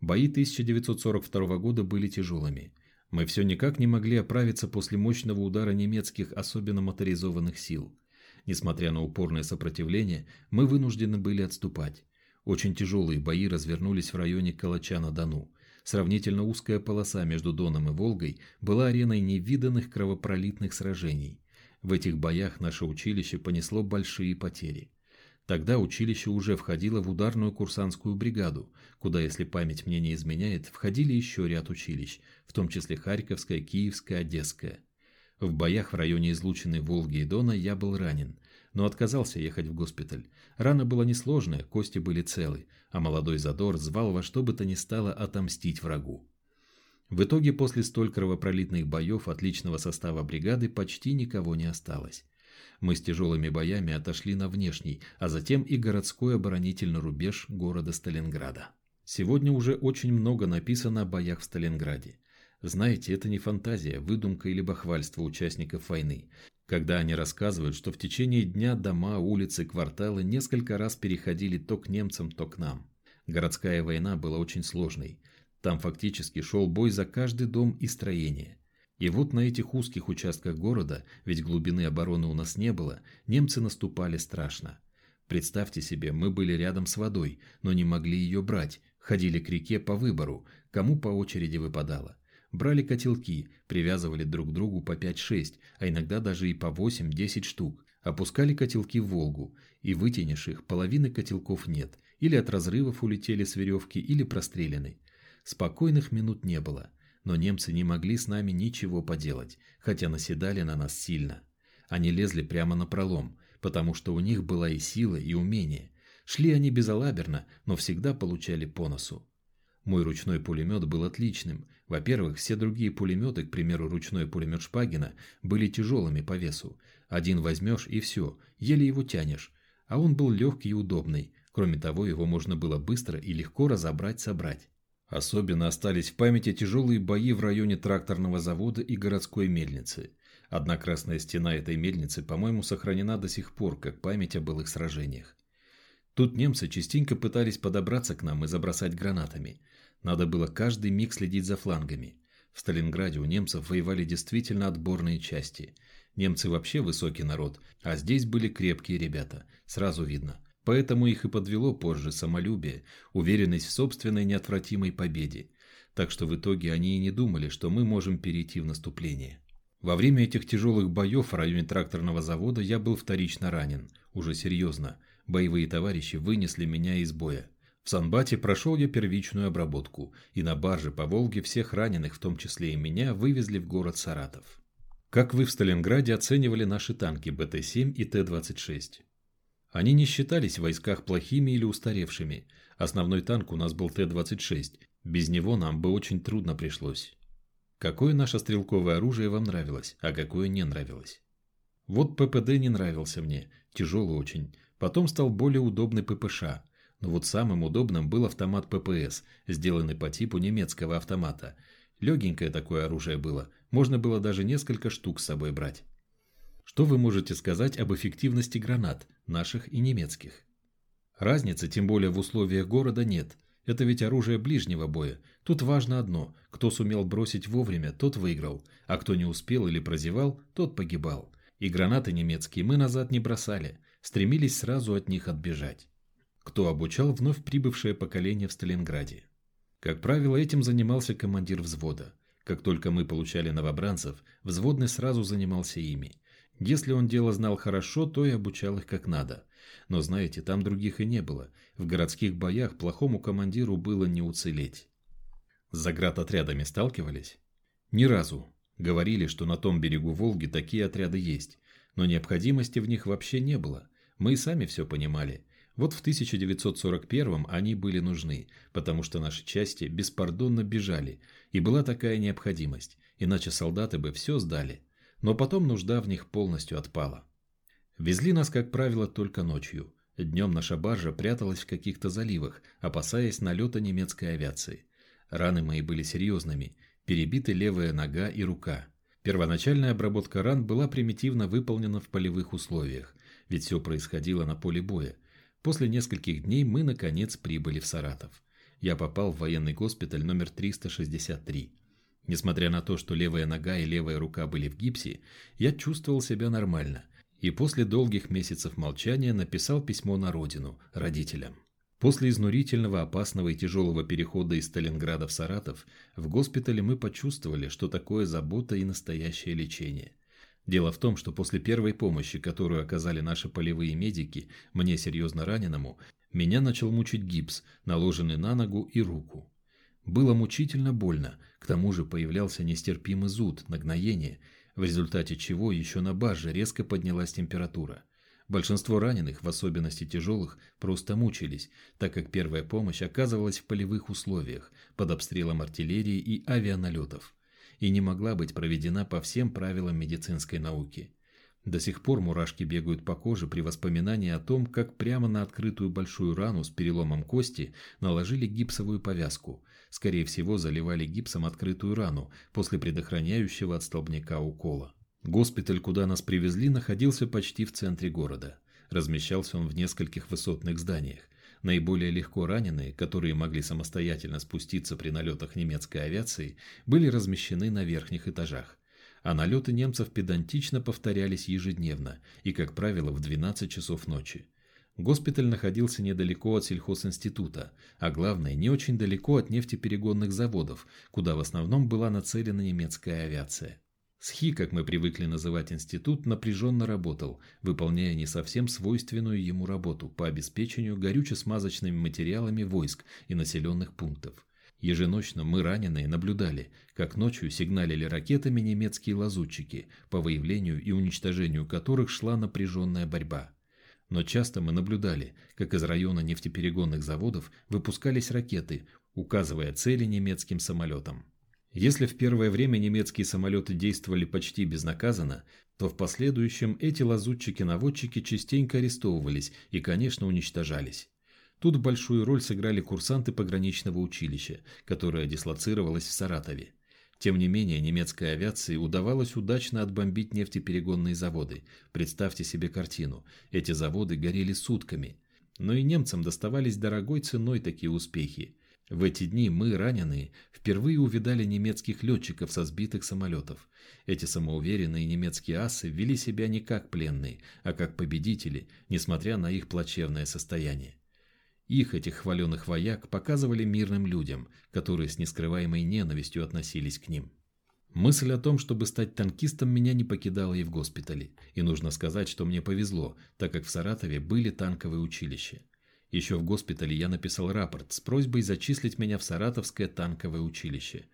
Бои 1942 года были тяжелыми. Мы все никак не могли оправиться после мощного удара немецких, особенно моторизованных сил. Несмотря на упорное сопротивление, мы вынуждены были отступать. Очень тяжелые бои развернулись в районе Калача-на-Дону. Сравнительно узкая полоса между Доном и Волгой была ареной невиданных кровопролитных сражений. В этих боях наше училище понесло большие потери. Тогда училище уже входило в ударную курсантскую бригаду, куда, если память мне не изменяет, входили еще ряд училищ, в том числе Харьковское, Киевское, Одесское. В боях в районе излученной Волги и Дона я был ранен, но отказался ехать в госпиталь. Рана была несложная, кости были целы, а молодой задор звал во что бы то ни стало отомстить врагу. В итоге после столь кровопролитных боев отличного состава бригады почти никого не осталось. Мы с тяжелыми боями отошли на внешний, а затем и городской оборонительный рубеж города Сталинграда. Сегодня уже очень много написано о боях в Сталинграде. Знаете, это не фантазия, выдумка или бахвальство участников войны, когда они рассказывают, что в течение дня дома, улицы, кварталы несколько раз переходили то к немцам, то к нам. Городская война была очень сложной. Там фактически шел бой за каждый дом и строение. И вот на этих узких участках города, ведь глубины обороны у нас не было, немцы наступали страшно. Представьте себе, мы были рядом с водой, но не могли ее брать, ходили к реке по выбору, кому по очереди выпадало. Брали котелки, привязывали друг к другу по 5-6, а иногда даже и по 8-10 штук. Опускали котелки в Волгу, и вытянешь их, половины котелков нет, или от разрывов улетели с веревки, или прострелены. Спокойных минут не было, но немцы не могли с нами ничего поделать, хотя наседали на нас сильно. Они лезли прямо на пролом, потому что у них была и сила, и умение. Шли они безалаберно, но всегда получали по носу. Мой ручной пулемет был отличным. Во-первых, все другие пулеметы, к примеру, ручной пулемет Шпагина, были тяжелыми по весу. Один возьмешь и все, еле его тянешь. А он был легкий и удобный. Кроме того, его можно было быстро и легко разобрать-собрать. Особенно остались в памяти тяжелые бои в районе тракторного завода и городской мельницы. Одна красная стена этой мельницы, по-моему, сохранена до сих пор, как память о былых сражениях. Тут немцы частенько пытались подобраться к нам и забросать гранатами. Надо было каждый миг следить за флангами. В Сталинграде у немцев воевали действительно отборные части. Немцы вообще высокий народ, а здесь были крепкие ребята, сразу видно – Поэтому их и подвело позже самолюбие, уверенность в собственной неотвратимой победе. Так что в итоге они и не думали, что мы можем перейти в наступление. Во время этих тяжелых боев в районе тракторного завода я был вторично ранен. Уже серьезно. Боевые товарищи вынесли меня из боя. В Санбате прошел я первичную обработку, и на барже по Волге всех раненых, в том числе и меня, вывезли в город Саратов. Как вы в Сталинграде оценивали наши танки БТ-7 и Т-26? Они не считались в войсках плохими или устаревшими. Основной танк у нас был Т-26. Без него нам бы очень трудно пришлось. Какое наше стрелковое оружие вам нравилось, а какое не нравилось? Вот ППД не нравился мне, тяжелый очень. Потом стал более удобный ППШ. Но вот самым удобным был автомат ППС, сделанный по типу немецкого автомата. Легенькое такое оружие было, можно было даже несколько штук с собой брать. Что вы можете сказать об эффективности гранат, наших и немецких? Разницы, тем более в условиях города, нет. Это ведь оружие ближнего боя. Тут важно одно – кто сумел бросить вовремя, тот выиграл, а кто не успел или прозевал, тот погибал. И гранаты немецкие мы назад не бросали, стремились сразу от них отбежать. Кто обучал вновь прибывшее поколение в Сталинграде? Как правило, этим занимался командир взвода. Как только мы получали новобранцев, взводный сразу занимался ими. Если он дело знал хорошо, то и обучал их как надо. Но знаете, там других и не было. В городских боях плохому командиру было не уцелеть. С заградотрядами сталкивались? Ни разу. Говорили, что на том берегу Волги такие отряды есть. Но необходимости в них вообще не было. Мы и сами все понимали. Вот в 1941 они были нужны, потому что наши части беспардонно бежали, и была такая необходимость, иначе солдаты бы все сдали. Но потом нужда в них полностью отпала. Везли нас, как правило, только ночью. Днем наша баржа пряталась в каких-то заливах, опасаясь налета немецкой авиации. Раны мои были серьезными, перебиты левая нога и рука. Первоначальная обработка ран была примитивно выполнена в полевых условиях, ведь все происходило на поле боя. После нескольких дней мы, наконец, прибыли в Саратов. Я попал в военный госпиталь номер 363. Несмотря на то, что левая нога и левая рука были в гипсе, я чувствовал себя нормально и после долгих месяцев молчания написал письмо на родину, родителям. После изнурительного, опасного и тяжелого перехода из Сталинграда в Саратов, в госпитале мы почувствовали, что такое забота и настоящее лечение. Дело в том, что после первой помощи, которую оказали наши полевые медики, мне серьезно раненому, меня начал мучить гипс, наложенный на ногу и руку. Было мучительно больно, к тому же появлялся нестерпимый зуд, нагноение, в результате чего еще на барже резко поднялась температура. Большинство раненых, в особенности тяжелых, просто мучились, так как первая помощь оказывалась в полевых условиях, под обстрелом артиллерии и авианалетов, и не могла быть проведена по всем правилам медицинской науки. До сих пор мурашки бегают по коже при воспоминании о том, как прямо на открытую большую рану с переломом кости наложили гипсовую повязку. Скорее всего, заливали гипсом открытую рану после предохраняющего от столбняка укола. Госпиталь, куда нас привезли, находился почти в центре города. Размещался он в нескольких высотных зданиях. Наиболее легко раненые, которые могли самостоятельно спуститься при налетах немецкой авиации, были размещены на верхних этажах. А налеты немцев педантично повторялись ежедневно и, как правило, в 12 часов ночи. Госпиталь находился недалеко от сельхозинститута, а главное, не очень далеко от нефтеперегонных заводов, куда в основном была нацелена немецкая авиация. СХИ, как мы привыкли называть институт, напряженно работал, выполняя не совсем свойственную ему работу по обеспечению горюче-смазочными материалами войск и населенных пунктов. Еженочно мы раненые наблюдали, как ночью сигналили ракетами немецкие лазутчики, по выявлению и уничтожению которых шла напряженная борьба. Но часто мы наблюдали, как из района нефтеперегонных заводов выпускались ракеты, указывая цели немецким самолетам. Если в первое время немецкие самолеты действовали почти безнаказанно, то в последующем эти лазутчики-наводчики частенько арестовывались и, конечно, уничтожались. Тут большую роль сыграли курсанты пограничного училища, которое дислоцировалось в Саратове. Тем не менее, немецкой авиации удавалось удачно отбомбить нефтеперегонные заводы. Представьте себе картину. Эти заводы горели сутками. Но и немцам доставались дорогой ценой такие успехи. В эти дни мы, раненые, впервые увидали немецких летчиков со сбитых самолетов. Эти самоуверенные немецкие асы вели себя не как пленные, а как победители, несмотря на их плачевное состояние. Их, этих хваленых вояк, показывали мирным людям, которые с нескрываемой ненавистью относились к ним. Мысль о том, чтобы стать танкистом, меня не покидала и в госпитале. И нужно сказать, что мне повезло, так как в Саратове были танковые училища. Еще в госпитале я написал рапорт с просьбой зачислить меня в Саратовское танковое училище.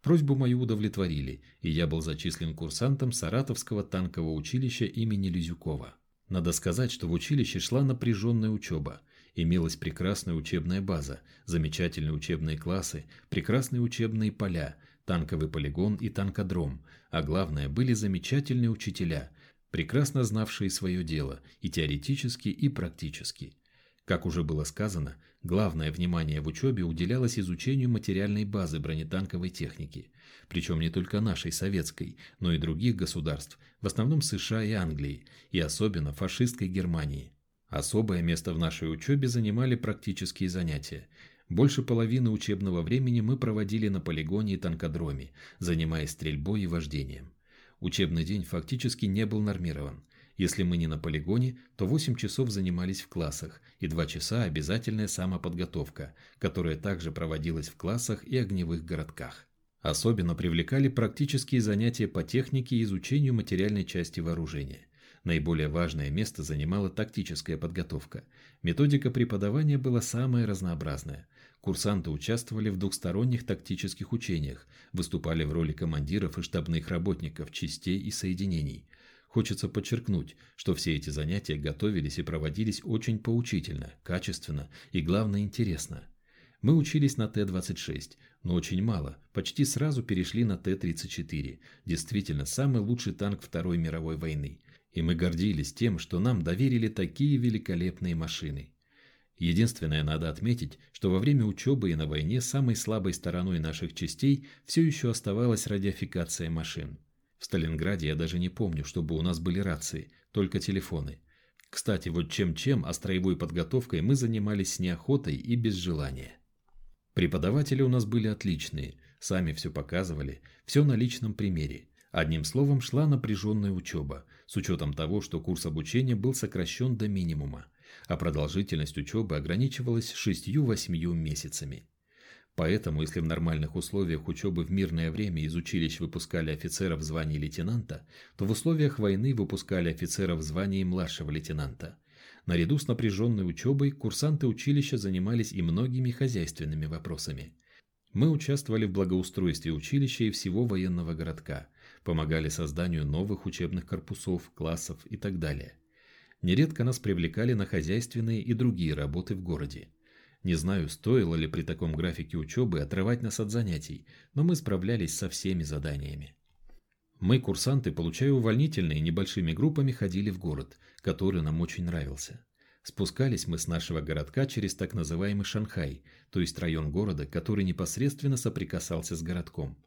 Просьбу мою удовлетворили, и я был зачислен курсантом Саратовского танкового училища имени Лизюкова. Надо сказать, что в училище шла напряженная учеба. Имелась прекрасная учебная база, замечательные учебные классы, прекрасные учебные поля, танковый полигон и танкодром, а главное, были замечательные учителя, прекрасно знавшие свое дело и теоретически, и практически. Как уже было сказано, главное внимание в учебе уделялось изучению материальной базы бронетанковой техники, причем не только нашей советской, но и других государств, в основном США и Англии, и особенно фашистской Германии. Особое место в нашей учебе занимали практические занятия. Больше половины учебного времени мы проводили на полигоне и танкодроме, занимаясь стрельбой и вождением. Учебный день фактически не был нормирован. Если мы не на полигоне, то 8 часов занимались в классах, и 2 часа обязательная самоподготовка, которая также проводилась в классах и огневых городках. Особенно привлекали практические занятия по технике и изучению материальной части вооружения. Наиболее важное место занимала тактическая подготовка. Методика преподавания была самая разнообразная. Курсанты участвовали в двухсторонних тактических учениях, выступали в роли командиров и штабных работников частей и соединений – Хочется подчеркнуть, что все эти занятия готовились и проводились очень поучительно, качественно и, главное, интересно. Мы учились на Т-26, но очень мало, почти сразу перешли на Т-34, действительно самый лучший танк Второй мировой войны. И мы гордились тем, что нам доверили такие великолепные машины. Единственное, надо отметить, что во время учебы и на войне самой слабой стороной наших частей все еще оставалась радиофикация машин. В Сталинграде я даже не помню, чтобы у нас были рации, только телефоны. Кстати, вот чем-чем, а строевой подготовкой мы занимались с неохотой и без желания. Преподаватели у нас были отличные, сами все показывали, все на личном примере. Одним словом, шла напряженная учеба, с учетом того, что курс обучения был сокращен до минимума, а продолжительность учебы ограничивалась 6-8 месяцами. Поэтому, если в нормальных условиях учебы в мирное время из училищ выпускали офицеров в звании лейтенанта, то в условиях войны выпускали офицеров в звании младшего лейтенанта. Наряду с напряженной учебой курсанты училища занимались и многими хозяйственными вопросами. Мы участвовали в благоустройстве училища и всего военного городка, помогали созданию новых учебных корпусов, классов и так далее. Нередко нас привлекали на хозяйственные и другие работы в городе. Не знаю, стоило ли при таком графике учебы отрывать нас от занятий, но мы справлялись со всеми заданиями. Мы, курсанты, получая увольнительные, небольшими группами ходили в город, который нам очень нравился. Спускались мы с нашего городка через так называемый Шанхай, то есть район города, который непосредственно соприкасался с городком.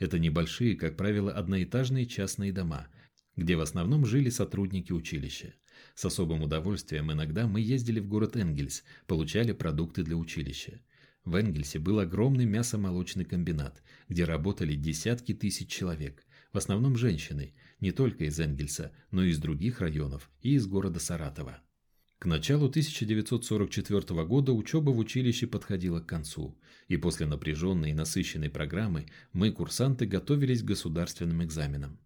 Это небольшие, как правило, одноэтажные частные дома, где в основном жили сотрудники училища. С особым удовольствием иногда мы ездили в город Энгельс, получали продукты для училища. В Энгельсе был огромный мясомолочный комбинат, где работали десятки тысяч человек, в основном женщины, не только из Энгельса, но и из других районов и из города Саратова. К началу 1944 года учеба в училище подходила к концу, и после напряженной и насыщенной программы мы, курсанты, готовились к государственным экзаменам.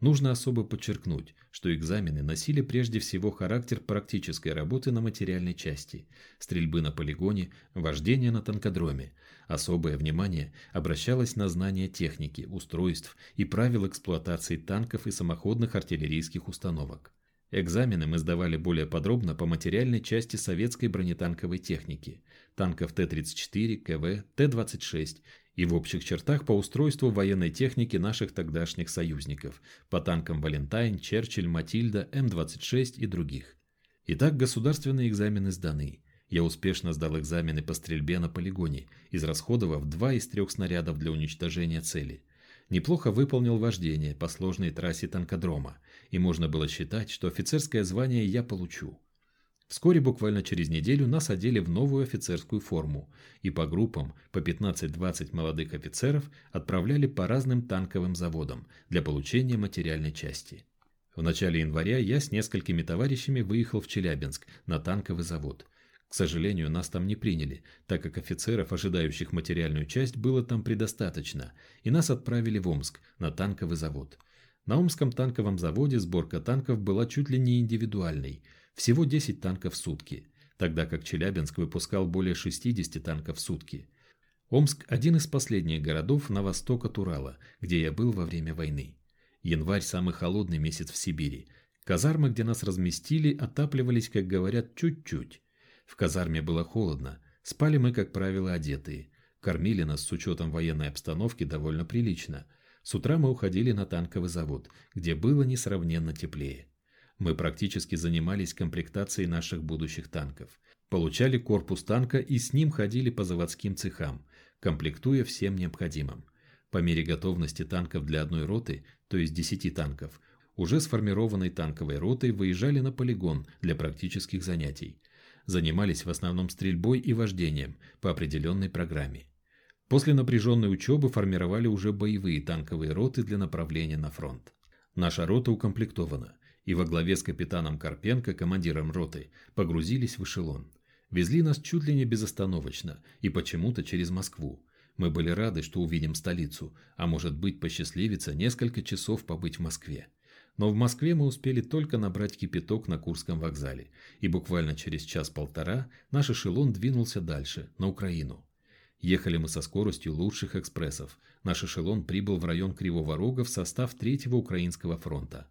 Нужно особо подчеркнуть, что экзамены носили прежде всего характер практической работы на материальной части, стрельбы на полигоне, вождения на танкодроме. Особое внимание обращалось на знание техники, устройств и правил эксплуатации танков и самоходных артиллерийских установок. Экзамены мы сдавали более подробно по материальной части советской бронетанковой техники, танков Т-34, КВ, Т-26 и в общих чертах по устройству военной техники наших тогдашних союзников, по танкам Валентайн, Черчилль, Матильда, М-26 и других. Итак, государственные экзамены сданы. Я успешно сдал экзамены по стрельбе на полигоне, израсходовав два из трех снарядов для уничтожения цели. Неплохо выполнил вождение по сложной трассе танкодрома, и можно было считать, что офицерское звание я получу. Вскоре, буквально через неделю, нас одели в новую офицерскую форму, и по группам по 15-20 молодых офицеров отправляли по разным танковым заводам для получения материальной части. В начале января я с несколькими товарищами выехал в Челябинск на танковый завод. К сожалению, нас там не приняли, так как офицеров, ожидающих материальную часть, было там предостаточно, и нас отправили в Омск на танковый завод. На Омском танковом заводе сборка танков была чуть ли не индивидуальной – всего 10 танков в сутки, тогда как Челябинск выпускал более 60 танков в сутки. Омск – один из последних городов на восток от Урала, где я был во время войны. Январь – самый холодный месяц в Сибири. Казармы, где нас разместили, отапливались, как говорят, чуть-чуть. В казарме было холодно, спали мы, как правило, одетые. Кормили нас с учетом военной обстановки довольно прилично. С утра мы уходили на танковый завод, где было несравненно теплее. Мы практически занимались комплектацией наших будущих танков. Получали корпус танка и с ним ходили по заводским цехам, комплектуя всем необходимым. По мере готовности танков для одной роты, то есть 10 танков, уже сформированной танковой ротой выезжали на полигон для практических занятий. Занимались в основном стрельбой и вождением по определенной программе. После напряженной учебы формировали уже боевые танковые роты для направления на фронт. Наша рота укомплектована и во главе с капитаном Карпенко, командиром роты, погрузились в эшелон. Везли нас чуть ли не безостановочно и почему-то через Москву. Мы были рады, что увидим столицу, а может быть посчастливится несколько часов побыть в Москве. Но в Москве мы успели только набрать кипяток на Курском вокзале, и буквально через час-полтора наш эшелон двинулся дальше, на Украину. Ехали мы со скоростью лучших экспрессов. Наш эшелон прибыл в район Кривого Рога в состав Третьего Украинского фронта.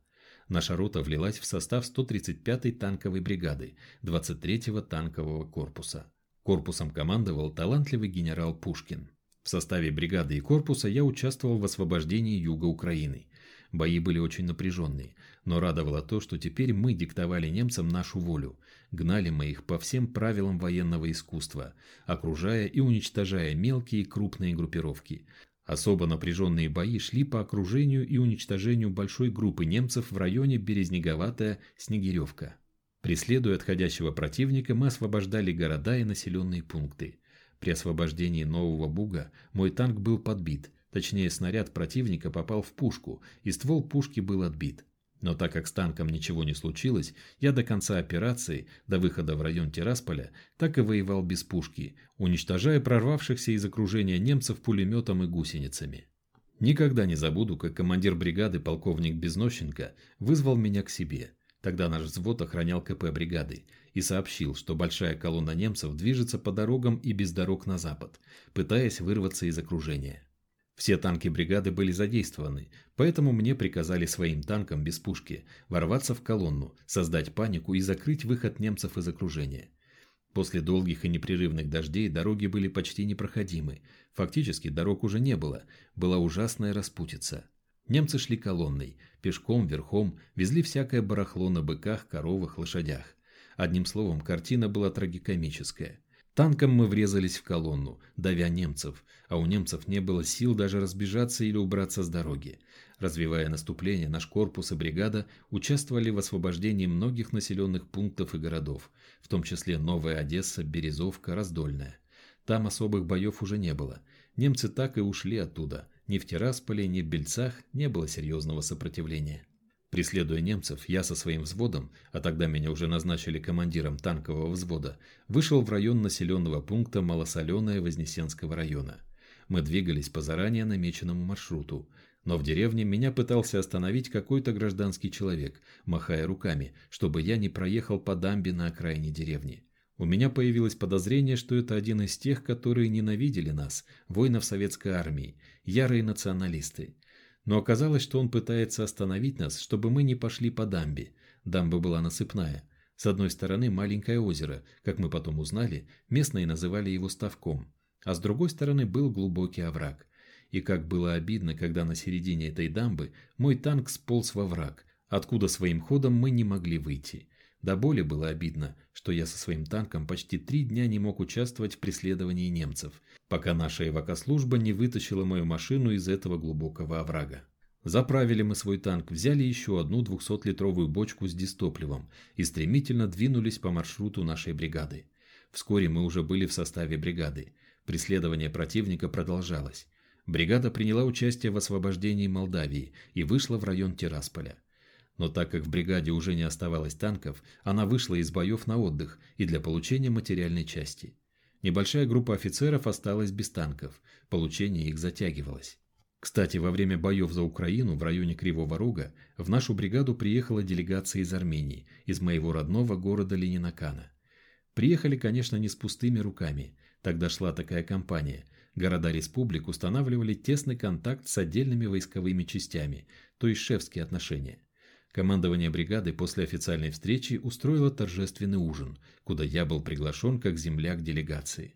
Наша рота влилась в состав 135-й танковой бригады 23-го танкового корпуса. Корпусом командовал талантливый генерал Пушкин. В составе бригады и корпуса я участвовал в освобождении юга Украины. Бои были очень напряженные, но радовало то, что теперь мы диктовали немцам нашу волю. Гнали мы их по всем правилам военного искусства, окружая и уничтожая мелкие и крупные группировки. Особо напряженные бои шли по окружению и уничтожению большой группы немцев в районе Березнеговатая-Снегиревка. Преследуя отходящего противника, мы освобождали города и населенные пункты. При освобождении Нового Буга мой танк был подбит, точнее снаряд противника попал в пушку, и ствол пушки был отбит. Но так как с танком ничего не случилось, я до конца операции, до выхода в район Тирасполя, так и воевал без пушки, уничтожая прорвавшихся из окружения немцев пулеметом и гусеницами. Никогда не забуду, как командир бригады полковник Безнощенко вызвал меня к себе – Тогда наш взвод охранял КП бригады и сообщил, что большая колонна немцев движется по дорогам и без дорог на запад, пытаясь вырваться из окружения. Все танки бригады были задействованы, поэтому мне приказали своим танкам без пушки ворваться в колонну, создать панику и закрыть выход немцев из окружения. После долгих и непрерывных дождей дороги были почти непроходимы. Фактически дорог уже не было, была ужасная распутица. Немцы шли колонной, пешком, верхом, везли всякое барахло на быках, коровах, лошадях. Одним словом, картина была трагикомическая. Танком мы врезались в колонну, давя немцев, а у немцев не было сил даже разбежаться или убраться с дороги. Развивая наступление, наш корпус и бригада участвовали в освобождении многих населенных пунктов и городов, в том числе Новая Одесса, Березовка, Раздольная. Там особых боев уже не было. Немцы так и ушли оттуда, ни в Тирасполе, ни в Бельцах не было серьезного сопротивления. Преследуя немцев, я со своим взводом, а тогда меня уже назначили командиром танкового взвода, вышел в район населенного пункта Малосоленое Вознесенского района. Мы двигались по заранее намеченному маршруту, но в деревне меня пытался остановить какой-то гражданский человек, махая руками, чтобы я не проехал по дамбе на окраине деревни. У меня появилось подозрение, что это один из тех, которые ненавидели нас, воинов советской армии, ярые националисты. Но оказалось, что он пытается остановить нас, чтобы мы не пошли по дамбе. Дамба была насыпная. С одной стороны маленькое озеро, как мы потом узнали, местные называли его ставком, а с другой стороны был глубокий овраг. И как было обидно, когда на середине этой дамбы мой танк сполз во враг, откуда своим ходом мы не могли выйти. До боли было обидно, что я со своим танком почти три дня не мог участвовать в преследовании немцев, пока наша эвакослужба не вытащила мою машину из этого глубокого оврага. Заправили мы свой танк, взяли еще одну 200-литровую бочку с дистопливом и стремительно двинулись по маршруту нашей бригады. Вскоре мы уже были в составе бригады. Преследование противника продолжалось. Бригада приняла участие в освобождении Молдавии и вышла в район Тирасполя. Но так как в бригаде уже не оставалось танков, она вышла из боев на отдых и для получения материальной части. Небольшая группа офицеров осталась без танков, получение их затягивалось. Кстати, во время боев за Украину в районе Кривого Рога в нашу бригаду приехала делегация из Армении, из моего родного города Ленинакана. Приехали, конечно, не с пустыми руками. Тогда шла такая кампания. Города республик устанавливали тесный контакт с отдельными войсковыми частями, то есть шефские отношения. Командование бригады после официальной встречи устроило торжественный ужин, куда я был приглашен как земляк делегации.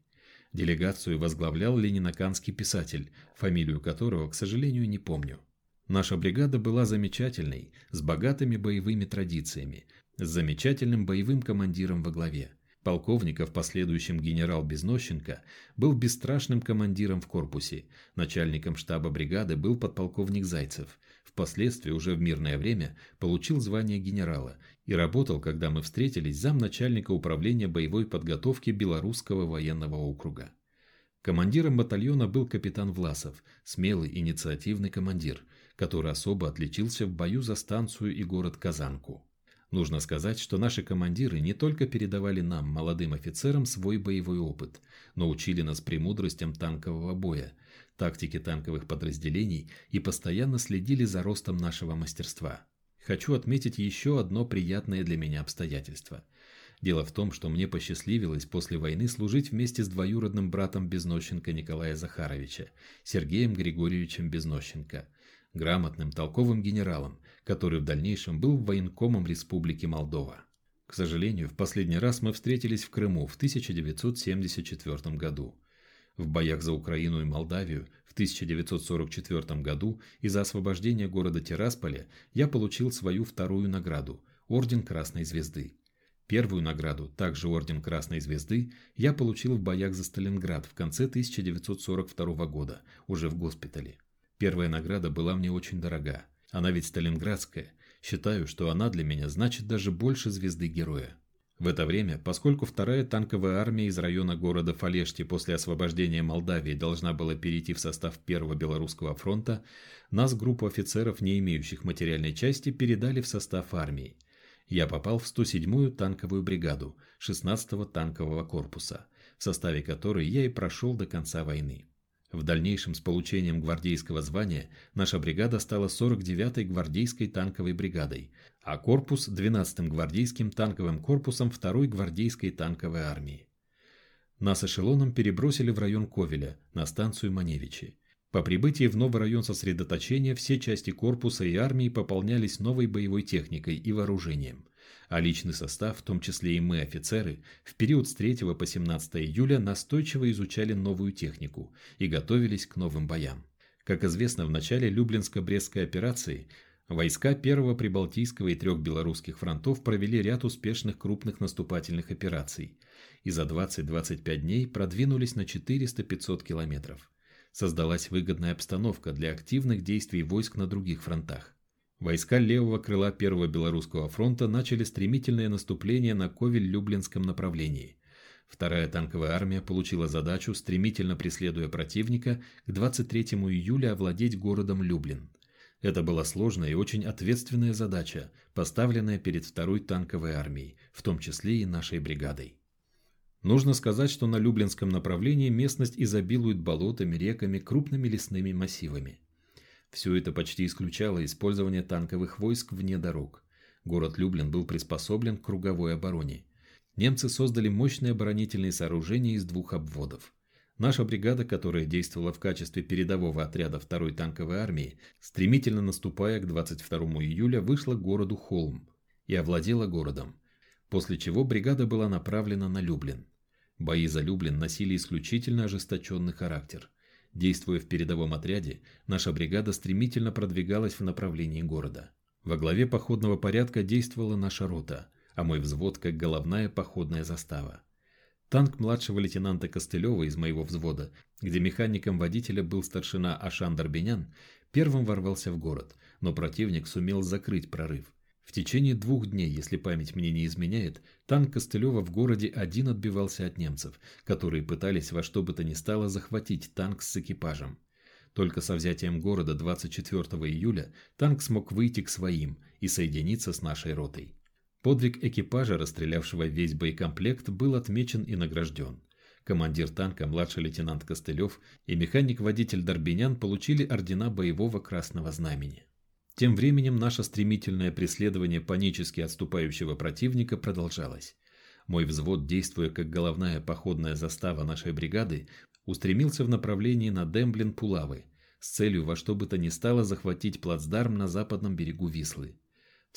Делегацию возглавлял ленинаканский писатель, фамилию которого, к сожалению, не помню. Наша бригада была замечательной, с богатыми боевыми традициями, с замечательным боевым командиром во главе. Полковник, а в последующем генерал Безнощенко, был бесстрашным командиром в корпусе. Начальником штаба бригады был подполковник Зайцев, Впоследствии, уже в мирное время, получил звание генерала и работал, когда мы встретились, замначальника управления боевой подготовки Белорусского военного округа. Командиром батальона был капитан Власов, смелый инициативный командир, который особо отличился в бою за станцию и город Казанку. Нужно сказать, что наши командиры не только передавали нам, молодым офицерам, свой боевой опыт, но учили нас премудростям танкового боя – тактики танковых подразделений и постоянно следили за ростом нашего мастерства. Хочу отметить еще одно приятное для меня обстоятельство. Дело в том, что мне посчастливилось после войны служить вместе с двоюродным братом Безнощенко Николая Захаровича, Сергеем Григорьевичем Безнощенко, грамотным толковым генералом, который в дальнейшем был военкомом Республики Молдова. К сожалению, в последний раз мы встретились в Крыму в 1974 году. В боях за Украину и Молдавию в 1944 году из-за освобождения города Тирасполя я получил свою вторую награду – Орден Красной Звезды. Первую награду, также Орден Красной Звезды, я получил в боях за Сталинград в конце 1942 года, уже в госпитале. Первая награда была мне очень дорога. Она ведь сталинградская. Считаю, что она для меня значит даже больше звезды героя. В это время, поскольку вторая танковая армия из района города Фалешти после освобождения Молдавии должна была перейти в состав Первого Белорусского фронта, нас, группу офицеров, не имеющих материальной части, передали в состав армии. Я попал в 107-ю танковую бригаду 16-го танкового корпуса, в составе которой я и прошел до конца войны. В дальнейшем с получением гвардейского звания наша бригада стала 49-й гвардейской танковой бригадой, а корпус – 12-м гвардейским танковым корпусом 2-й гвардейской танковой армии. Нас эшелоном перебросили в район Ковеля, на станцию Маневичи. По прибытии в новый район сосредоточения все части корпуса и армии пополнялись новой боевой техникой и вооружением – а личный состав, в том числе и мы, офицеры, в период с 3 по 17 июля настойчиво изучали новую технику и готовились к новым боям. Как известно, в начале Люблинско-Брестской операции войска Первого Прибалтийского и трех белорусских фронтов провели ряд успешных крупных наступательных операций и за 20-25 дней продвинулись на 400-500 километров. Создалась выгодная обстановка для активных действий войск на других фронтах. Войска левого крыла Первого Белорусского фронта начали стремительное наступление на Ковель-Люблинском направлении. Вторая танковая армия получила задачу, стремительно преследуя противника, к 23 июля овладеть городом Люблин. Это была сложная и очень ответственная задача, поставленная перед второй танковой армией, в том числе и нашей бригадой. Нужно сказать, что на Люблинском направлении местность изобилует болотами, реками, крупными лесными массивами. Все это почти исключало использование танковых войск вне дорог. Город Люблин был приспособлен к круговой обороне. Немцы создали мощные оборонительные сооружения из двух обводов. Наша бригада, которая действовала в качестве передового отряда 2-й танковой армии, стремительно наступая к 22 июля, вышла к городу Холм и овладела городом, после чего бригада была направлена на Люблин. Бои за Люблин носили исключительно ожесточенный характер – Действуя в передовом отряде, наша бригада стремительно продвигалась в направлении города. Во главе походного порядка действовала наша рота, а мой взвод как головная походная застава. Танк младшего лейтенанта Костылева из моего взвода, где механиком водителя был старшина Ашан Дарбенян, первым ворвался в город, но противник сумел закрыть прорыв. В течение двух дней, если память мне не изменяет, танк Костылева в городе один отбивался от немцев, которые пытались во что бы то ни стало захватить танк с экипажем. Только со взятием города 24 июля танк смог выйти к своим и соединиться с нашей ротой. Подвиг экипажа, расстрелявшего весь боекомплект, был отмечен и награжден. Командир танка, младший лейтенант Костылев и механик-водитель Дорбинян получили ордена боевого красного знамени. Тем временем наше стремительное преследование панически отступающего противника продолжалось. Мой взвод, действуя как головная походная застава нашей бригады, устремился в направлении на Демблин-Пулавы с целью во что бы то ни стало захватить плацдарм на западном берегу Вислы.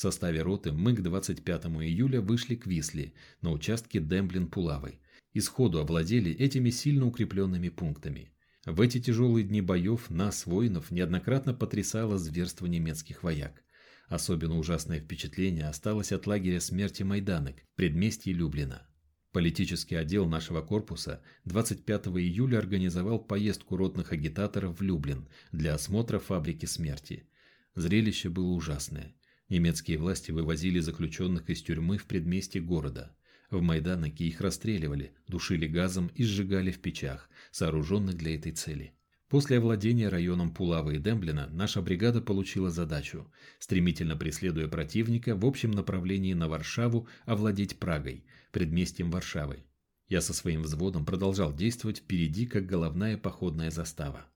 В составе роты мы к 25 июля вышли к Висле на участке Демблин-Пулавы и сходу овладели этими сильно укрепленными пунктами – в эти тяжелые дни боев нас, воинов, неоднократно потрясало зверство немецких вояк. Особенно ужасное впечатление осталось от лагеря смерти Майданок, предместье Люблина. Политический отдел нашего корпуса 25 июля организовал поездку ротных агитаторов в Люблин для осмотра фабрики смерти. Зрелище было ужасное. Немецкие власти вывозили заключенных из тюрьмы в предместье города. В Майданоке их расстреливали, душили газом и сжигали в печах, сооруженных для этой цели. После овладения районом Пулавы и Демблина наша бригада получила задачу, стремительно преследуя противника в общем направлении на Варшаву, овладеть Прагой, предместьем Варшавы. Я со своим взводом продолжал действовать впереди, как головная походная застава.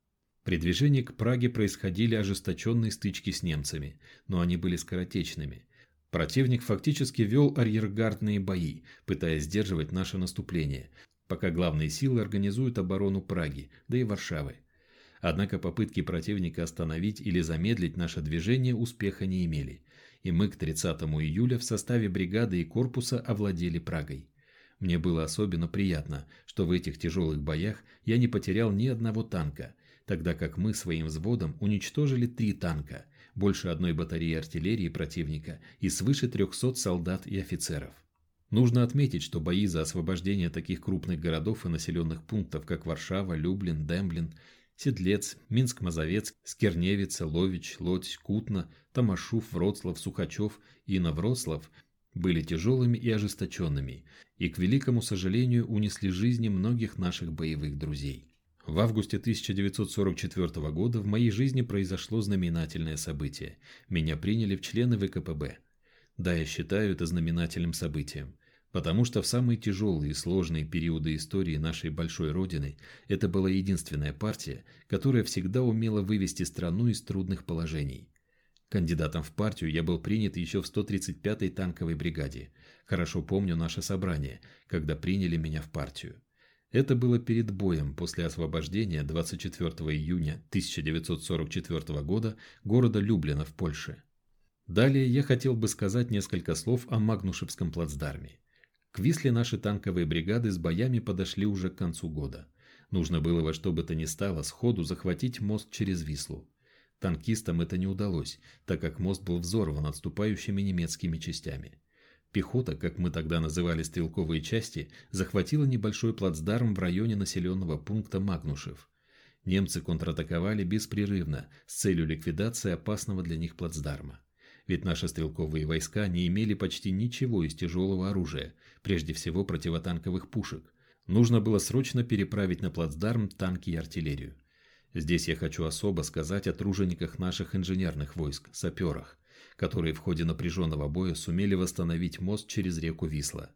При движении к Праге происходили ожесточенные стычки с немцами, но они были скоротечными – Противник фактически вел арьергардные бои, пытаясь сдерживать наше наступление, пока главные силы организуют оборону Праги, да и Варшавы. Однако попытки противника остановить или замедлить наше движение успеха не имели, и мы к 30 июля в составе бригады и корпуса овладели Прагой. Мне было особенно приятно, что в этих тяжелых боях я не потерял ни одного танка, тогда как мы своим взводом уничтожили три танка, больше одной батареи артиллерии противника и свыше 300 солдат и офицеров. Нужно отметить, что бои за освобождение таких крупных городов и населенных пунктов, как Варшава, Люблин, Демблин, Седлец, Минск-Мазовецк, Скерневица, Лович, Лодзь, Кутна, Тамашув, Вроцлав, Сухачев и Новрослав были тяжелыми и ожесточенными, и, к великому сожалению, унесли жизни многих наших боевых друзей. В августе 1944 года в моей жизни произошло знаменательное событие. Меня приняли в члены ВКПБ. Да, я считаю это знаменательным событием, потому что в самые тяжелые и сложные периоды истории нашей большой Родины это была единственная партия, которая всегда умела вывести страну из трудных положений. Кандидатом в партию я был принят еще в 135-й танковой бригаде. Хорошо помню наше собрание, когда приняли меня в партию. Это было перед боем после освобождения 24 июня 1944 года города Люблина в Польше. Далее я хотел бы сказать несколько слов о Магнушевском плацдарме. К Висле наши танковые бригады с боями подошли уже к концу года. Нужно было во что бы то ни стало сходу захватить мост через Вислу. Танкистам это не удалось, так как мост был взорван отступающими немецкими частями. Пехота, как мы тогда называли стрелковые части, захватила небольшой плацдарм в районе населенного пункта Магнушев. Немцы контратаковали беспрерывно с целью ликвидации опасного для них плацдарма. Ведь наши стрелковые войска не имели почти ничего из тяжелого оружия, прежде всего противотанковых пушек. Нужно было срочно переправить на плацдарм танки и артиллерию. Здесь я хочу особо сказать о тружениках наших инженерных войск, саперах, которые в ходе напряженного боя сумели восстановить мост через реку Висла.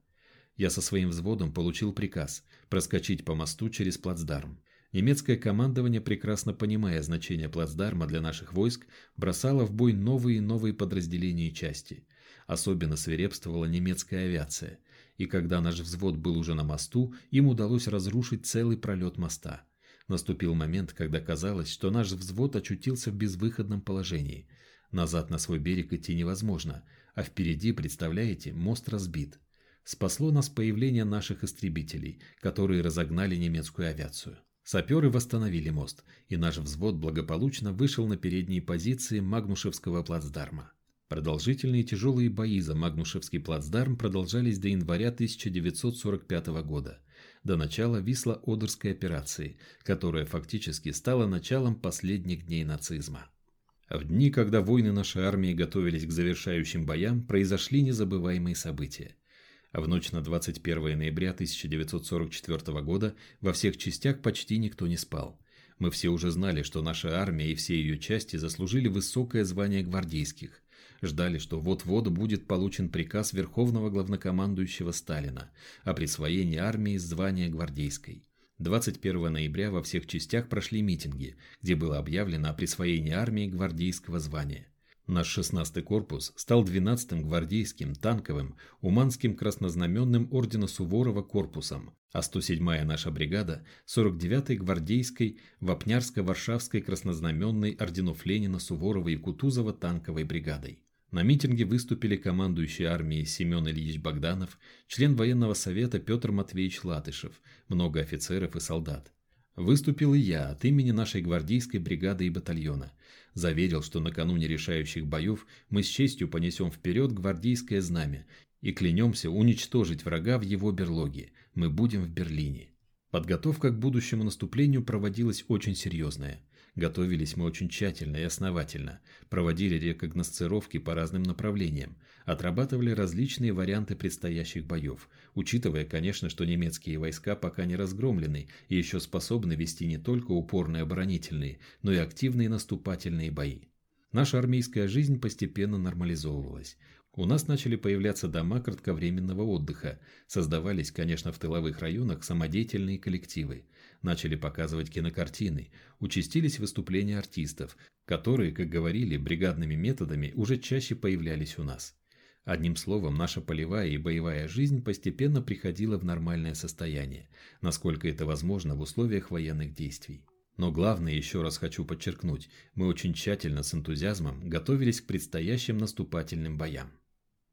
Я со своим взводом получил приказ проскочить по мосту через плацдарм. Немецкое командование, прекрасно понимая значение плацдарма для наших войск, бросало в бой новые и новые подразделения и части. Особенно свирепствовала немецкая авиация, и когда наш взвод был уже на мосту, им удалось разрушить целый пролет моста. Наступил момент, когда казалось, что наш взвод очутился в безвыходном положении – Назад на свой берег идти невозможно, а впереди, представляете, мост разбит. Спасло нас появление наших истребителей, которые разогнали немецкую авиацию. Саперы восстановили мост, и наш взвод благополучно вышел на передние позиции Магнушевского плацдарма. Продолжительные тяжелые бои за Магнушевский плацдарм продолжались до января 1945 года, до начала Висло-Одерской операции, которая фактически стала началом последних дней нацизма. В дни, когда войны нашей армии готовились к завершающим боям, произошли незабываемые события. А в ночь на 21 ноября 1944 года во всех частях почти никто не спал. Мы все уже знали, что наша армия и все ее части заслужили высокое звание гвардейских. Ждали, что вот-вот будет получен приказ Верховного Главнокомандующего Сталина о присвоении армии звания гвардейской. 21 ноября во всех частях прошли митинги, где было объявлено о присвоении армии гвардейского звания. Наш 16-й корпус стал 12-м гвардейским танковым Уманским краснознаменным ордена Суворова корпусом, а 107-я наша бригада 49-й гвардейской Вапнярско-Варшавской краснознаменной орденов Ленина Суворова и Кутузова танковой бригадой. На митинге выступили командующий армией Семен Ильич Богданов, член военного совета Петр Матвеевич Латышев, много офицеров и солдат. Выступил и я от имени нашей гвардейской бригады и батальона. Заверил, что накануне решающих боев мы с честью понесем вперед гвардейское знамя и клянемся уничтожить врага в его берлоге. Мы будем в Берлине. Подготовка к будущему наступлению проводилась очень серьезная. Готовились мы очень тщательно и основательно, проводили рекогносцировки по разным направлениям, отрабатывали различные варианты предстоящих боев, учитывая, конечно, что немецкие войска пока не разгромлены и еще способны вести не только упорные оборонительные, но и активные наступательные бои. Наша армейская жизнь постепенно нормализовывалась. У нас начали появляться дома кратковременного отдыха, создавались, конечно, в тыловых районах самодеятельные коллективы – начали показывать кинокартины, участились выступления артистов, которые, как говорили, бригадными методами уже чаще появлялись у нас. Одним словом, наша полевая и боевая жизнь постепенно приходила в нормальное состояние, насколько это возможно в условиях военных действий. Но главное, еще раз хочу подчеркнуть, мы очень тщательно с энтузиазмом готовились к предстоящим наступательным боям.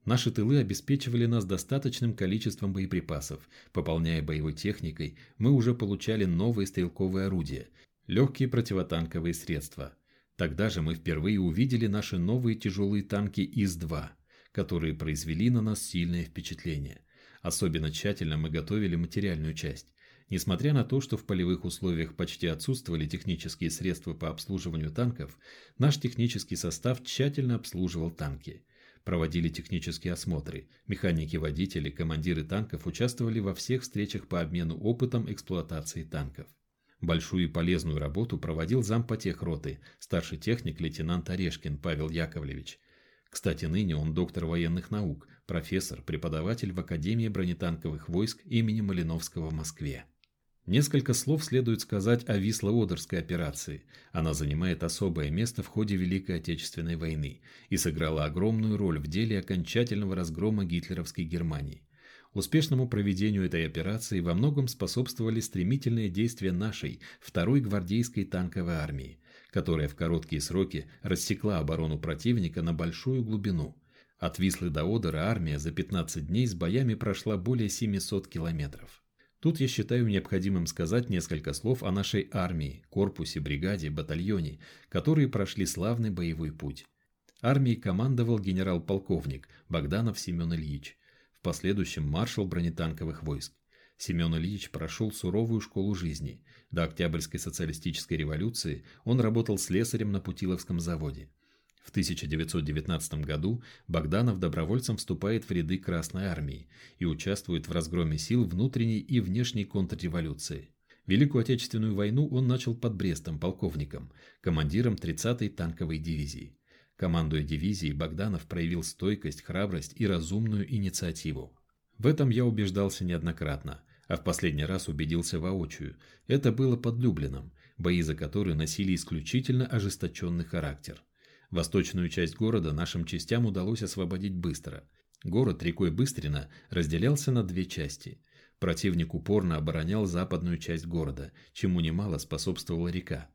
Наши тылы обеспечивали нас достаточным количеством боеприпасов. Пополняя боевой техникой, мы уже получали новые стрелковые орудия, легкие противотанковые средства. Тогда же мы впервые увидели наши новые тяжелые танки ИС-2, которые произвели на нас сильное впечатление. Особенно тщательно мы готовили материальную часть. Несмотря на то, что в полевых условиях почти отсутствовали технические средства по обслуживанию танков, наш технический состав тщательно обслуживал танки – проводили технические осмотры. Механики-водители, командиры танков участвовали во всех встречах по обмену опытом эксплуатации танков. Большую и полезную работу проводил зампотехроты, старший техник лейтенант Орешкин Павел Яковлевич. Кстати, ныне он доктор военных наук, профессор, преподаватель в Академии бронетанковых войск имени Малиновского в Москве. Несколько слов следует сказать о Висло-Одерской операции. Она занимает особое место в ходе Великой Отечественной войны и сыграла огромную роль в деле окончательного разгрома гитлеровской Германии. Успешному проведению этой операции во многом способствовали стремительные действия нашей, второй гвардейской танковой армии, которая в короткие сроки рассекла оборону противника на большую глубину. От Вислы до Одера армия за 15 дней с боями прошла более 700 километров. Тут я считаю необходимым сказать несколько слов о нашей армии, корпусе, бригаде, батальоне, которые прошли славный боевой путь. Армией командовал генерал-полковник Богданов Семен Ильич, в последующем маршал бронетанковых войск. Семен Ильич прошел суровую школу жизни. До Октябрьской социалистической революции он работал слесарем на Путиловском заводе. В 1919 году Богданов добровольцем вступает в ряды Красной Армии и участвует в разгроме сил внутренней и внешней контрреволюции. Великую Отечественную войну он начал под Брестом полковником, командиром 30-й танковой дивизии. Командуя дивизией, Богданов проявил стойкость, храбрость и разумную инициативу. В этом я убеждался неоднократно, а в последний раз убедился воочию. Это было под Люблином, бои за которые носили исключительно ожесточенный характер. Восточную часть города нашим частям удалось освободить быстро. Город рекой Быстрина разделялся на две части. Противник упорно оборонял западную часть города, чему немало способствовала река.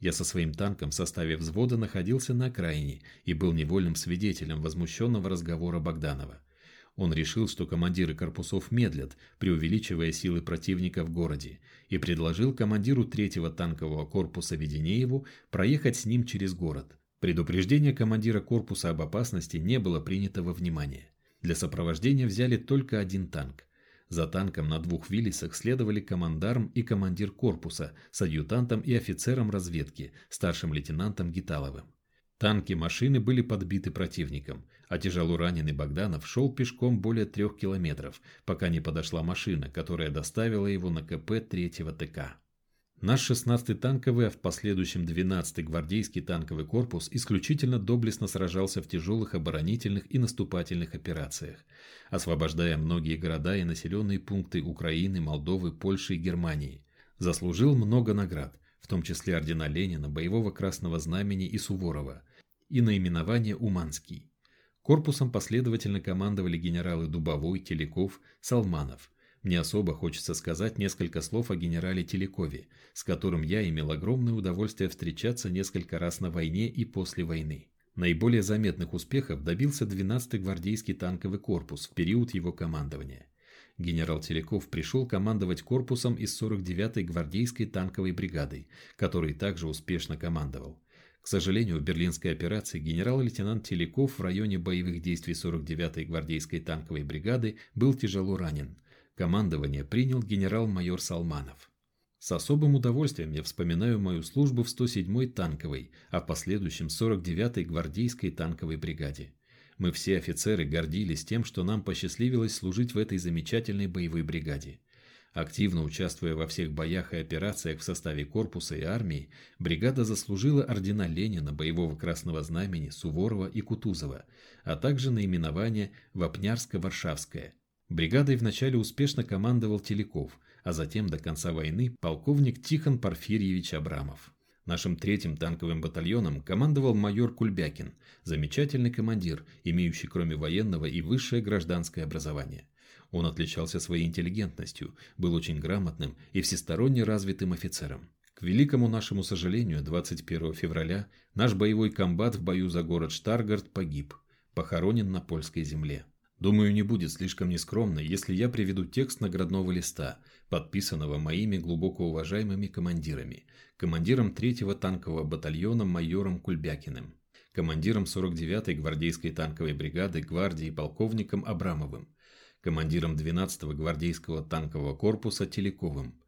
Я со своим танком в составе взвода находился на окраине и был невольным свидетелем возмущенного разговора Богданова. Он решил, что командиры корпусов медлят, преувеличивая силы противника в городе, и предложил командиру третьего танкового корпуса Веденееву проехать с ним через город. Предупреждение командира корпуса об опасности не было принято во внимание. Для сопровождения взяли только один танк. За танком на двух Виллисах следовали командарм и командир корпуса с адъютантом и офицером разведки, старшим лейтенантом Гиталовым. Танки машины были подбиты противником, а тяжело раненый Богданов шел пешком более трех километров, пока не подошла машина, которая доставила его на КП третьего ТК. Наш 16-й танковый, а в последующем 12-й гвардейский танковый корпус исключительно доблестно сражался в тяжелых оборонительных и наступательных операциях, освобождая многие города и населенные пункты Украины, Молдовы, Польши и Германии. Заслужил много наград, в том числе ордена Ленина, Боевого Красного Знамени и Суворова, и наименование Уманский. Корпусом последовательно командовали генералы Дубовой, Телеков, Салманов – мне особо хочется сказать несколько слов о генерале Телекове, с которым я имел огромное удовольствие встречаться несколько раз на войне и после войны. Наиболее заметных успехов добился 12-й гвардейский танковый корпус в период его командования. Генерал Телеков пришел командовать корпусом из 49-й гвардейской танковой бригадой, который также успешно командовал. К сожалению, в Берлинской операции генерал-лейтенант Телеков в районе боевых действий 49-й гвардейской танковой бригады был тяжело ранен – Командование принял генерал-майор Салманов. С особым удовольствием я вспоминаю мою службу в 107-й танковой, а в последующем 49-й гвардейской танковой бригаде. Мы все офицеры гордились тем, что нам посчастливилось служить в этой замечательной боевой бригаде. Активно участвуя во всех боях и операциях в составе корпуса и армии, бригада заслужила ордена Ленина, Боевого Красного Знамени, Суворова и Кутузова, а также наименование Вапнярско-Варшавская – Бригадой вначале успешно командовал Телеков, а затем до конца войны полковник Тихон Порфирьевич Абрамов. Нашим третьим танковым батальоном командовал майор Кульбякин, замечательный командир, имеющий кроме военного и высшее гражданское образование. Он отличался своей интеллигентностью, был очень грамотным и всесторонне развитым офицером. К великому нашему сожалению, 21 февраля наш боевой комбат в бою за город Штаргард погиб, похоронен на польской земле. Думаю, не будет слишком нескромно, если я приведу текст наградного листа, подписанного моими глубоко уважаемыми командирами, командиром 3-го танкового батальона майором Кульбякиным, командиром 49-й гвардейской танковой бригады гвардии полковником Абрамовым, командиром 12-го гвардейского танкового корпуса Телековым,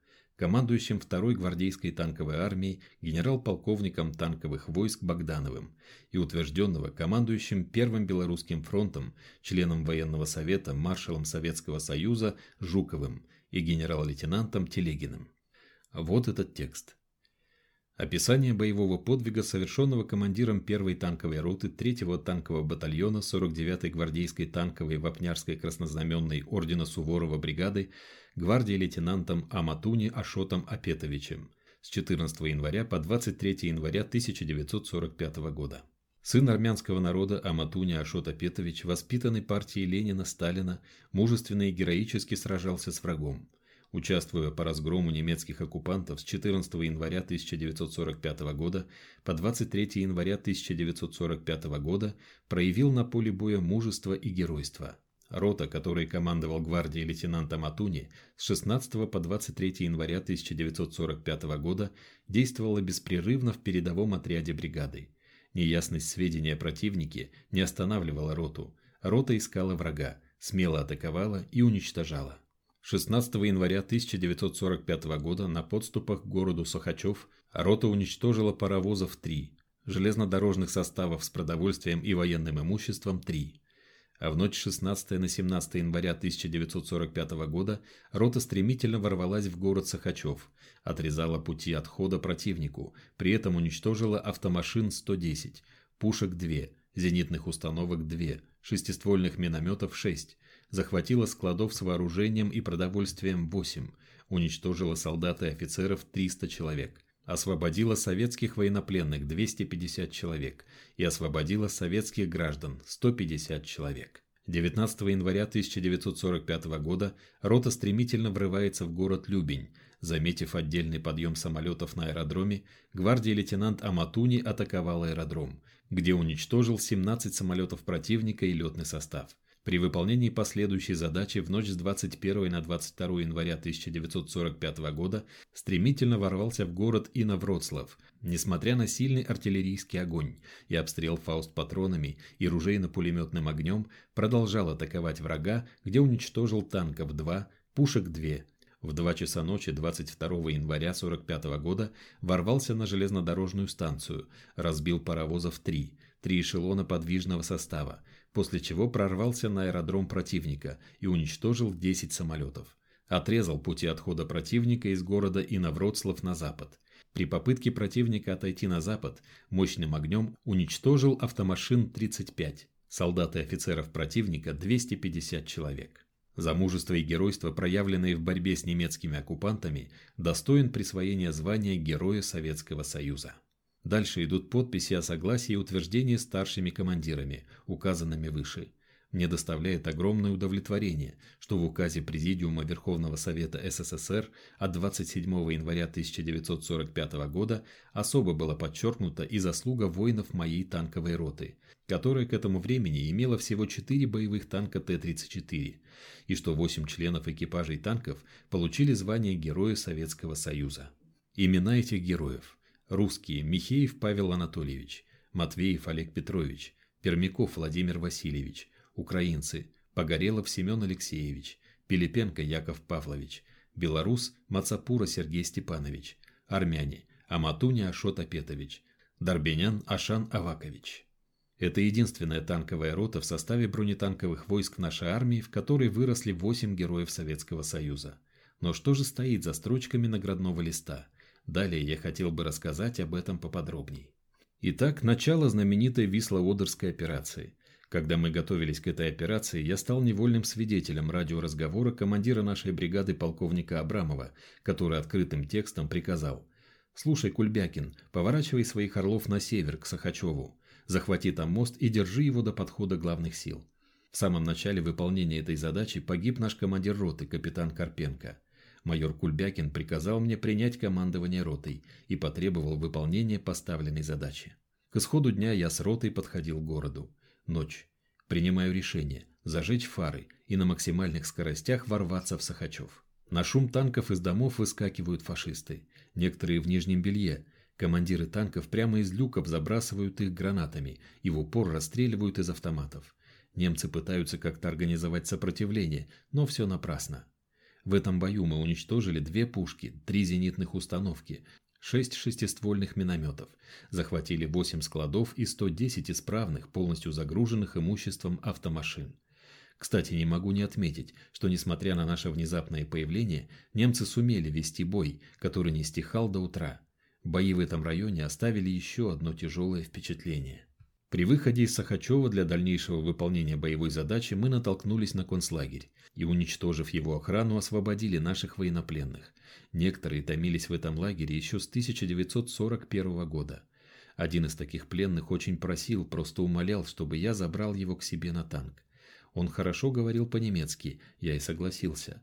командующим 2-й гвардейской танковой армией генерал-полковником танковых войск Богдановым и утвержденного командующим Первым Белорусским фронтом, членом военного совета, маршалом Советского Союза Жуковым и генерал-лейтенантом Телегиным. Вот этот текст. Описание боевого подвига, совершенного командиром 1-й танковой роты 3-го танкового батальона 49-й гвардейской танковой Вапнярской краснознаменной ордена Суворова бригады гвардии лейтенантом Аматуни Ашотом Апетовичем с 14 января по 23 января 1945 года. Сын армянского народа Аматуни Ашот Апетович, воспитанный партией Ленина Сталина, мужественно и героически сражался с врагом – участвуя по разгрому немецких оккупантов с 14 января 1945 года по 23 января 1945 года, проявил на поле боя мужество и геройство. Рота, которой командовал гвардией лейтенанта Матуни, с 16 по 23 января 1945 года действовала беспрерывно в передовом отряде бригады. Неясность сведения о противнике не останавливала роту. Рота искала врага, смело атаковала и уничтожала. 16 января 1945 года на подступах к городу Сахачев рота уничтожила паровозов 3, железнодорожных составов с продовольствием и военным имуществом 3. А в ночь 16 на 17 января 1945 года рота стремительно ворвалась в город Сахачев, отрезала пути отхода противнику, при этом уничтожила автомашин 110, пушек 2, зенитных установок 2, шестиствольных минометов 6, захватила складов с вооружением и продовольствием 8, уничтожила солдат и офицеров 300 человек, освободила советских военнопленных 250 человек и освободила советских граждан 150 человек. 19 января 1945 года рота стремительно врывается в город Любень. Заметив отдельный подъем самолетов на аэродроме, гвардии лейтенант Аматуни атаковал аэродром, где уничтожил 17 самолетов противника и летный состав. При выполнении последующей задачи в ночь с 21 на 22 января 1945 года стремительно ворвался в город и на Вроцлав, несмотря на сильный артиллерийский огонь и обстрел фауст патронами и ружейно-пулеметным огнем, продолжал атаковать врага, где уничтожил танков 2, пушек 2, в 2 часа ночи 22 января 1945 года ворвался на железнодорожную станцию, разбил паровозов 3, три эшелона подвижного состава, после чего прорвался на аэродром противника и уничтожил 10 самолетов. Отрезал пути отхода противника из города и на запад. При попытке противника отойти на запад мощным огнем уничтожил автомашин 35, солдат и офицеров противника 250 человек. За мужество и геройство, проявленные в борьбе с немецкими оккупантами, достоин присвоения звания Героя Советского Союза. Дальше идут подписи о согласии и утверждении старшими командирами, указанными выше. Мне доставляет огромное удовлетворение, что в указе Президиума Верховного Совета СССР от 27 января 1945 года особо была подчеркнута и заслуга воинов моей танковой роты, которая к этому времени имела всего 4 боевых танка Т-34, и что 8 членов экипажей танков получили звание Героя Советского Союза. Имена этих героев – Русские – Михеев Павел Анатольевич, Матвеев Олег Петрович, Пермяков Владимир Васильевич, украинцы – Погорелов Семен Алексеевич, Пилипенко Яков Павлович, белорус – Мацапура Сергей Степанович, армяне – Аматуня Ашот Апетович, Дарбенян Ашан Авакович. Это единственная танковая рота в составе бронетанковых войск нашей армии, в которой выросли 8 героев Советского Союза. Но что же стоит за строчками наградного листа? Далее я хотел бы рассказать об этом поподробней. Итак, начало знаменитой Висло-Одерской операции. Когда мы готовились к этой операции, я стал невольным свидетелем радиоразговора командира нашей бригады полковника Абрамова, который открытым текстом приказал «Слушай, Кульбякин, поворачивай своих орлов на север, к Сахачеву. Захвати там мост и держи его до подхода главных сил». В самом начале выполнения этой задачи погиб наш командир роты, капитан Карпенко. Майор Кульбякин приказал мне принять командование ротой и потребовал выполнения поставленной задачи. К исходу дня я с ротой подходил к городу. Ночь. Принимаю решение зажечь фары и на максимальных скоростях ворваться в Сахачев. На шум танков из домов выскакивают фашисты. Некоторые в нижнем белье. Командиры танков прямо из люков забрасывают их гранатами и в упор расстреливают из автоматов. Немцы пытаются как-то организовать сопротивление, но все напрасно. В этом бою мы уничтожили две пушки, три зенитных установки, шесть шестиствольных минометов, захватили восемь складов и 110 исправных, полностью загруженных имуществом автомашин. Кстати, не могу не отметить, что несмотря на наше внезапное появление, немцы сумели вести бой, который не стихал до утра. Бои в этом районе оставили еще одно тяжелое впечатление. При выходе из Сахачева для дальнейшего выполнения боевой задачи мы натолкнулись на концлагерь и, уничтожив его охрану, освободили наших военнопленных. Некоторые томились в этом лагере еще с 1941 года. Один из таких пленных очень просил, просто умолял, чтобы я забрал его к себе на танк. Он хорошо говорил по-немецки, я и согласился.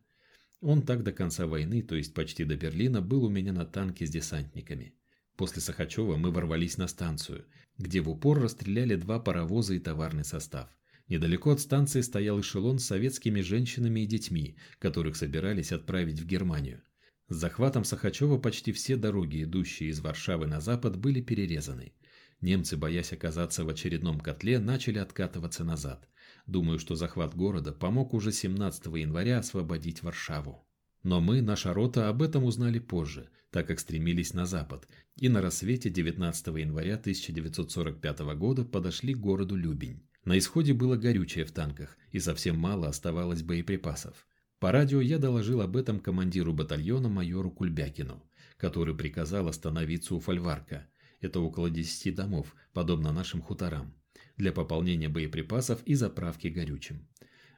Он так до конца войны, то есть почти до Берлина, был у меня на танке с десантниками. После Сахачева мы ворвались на станцию, где в упор расстреляли два паровоза и товарный состав. Недалеко от станции стоял эшелон с советскими женщинами и детьми, которых собирались отправить в Германию. С захватом Сахачева почти все дороги, идущие из Варшавы на запад, были перерезаны. Немцы, боясь оказаться в очередном котле, начали откатываться назад. Думаю, что захват города помог уже 17 января освободить Варшаву. Но мы, наша рота, об этом узнали позже, так как стремились на запад, и на рассвете 19 января 1945 года подошли к городу Любень. На исходе было горючее в танках, и совсем мало оставалось боеприпасов. По радио я доложил об этом командиру батальона майору Кульбякину, который приказал остановиться у фольварка. Это около 10 домов, подобно нашим хуторам, для пополнения боеприпасов и заправки горючим.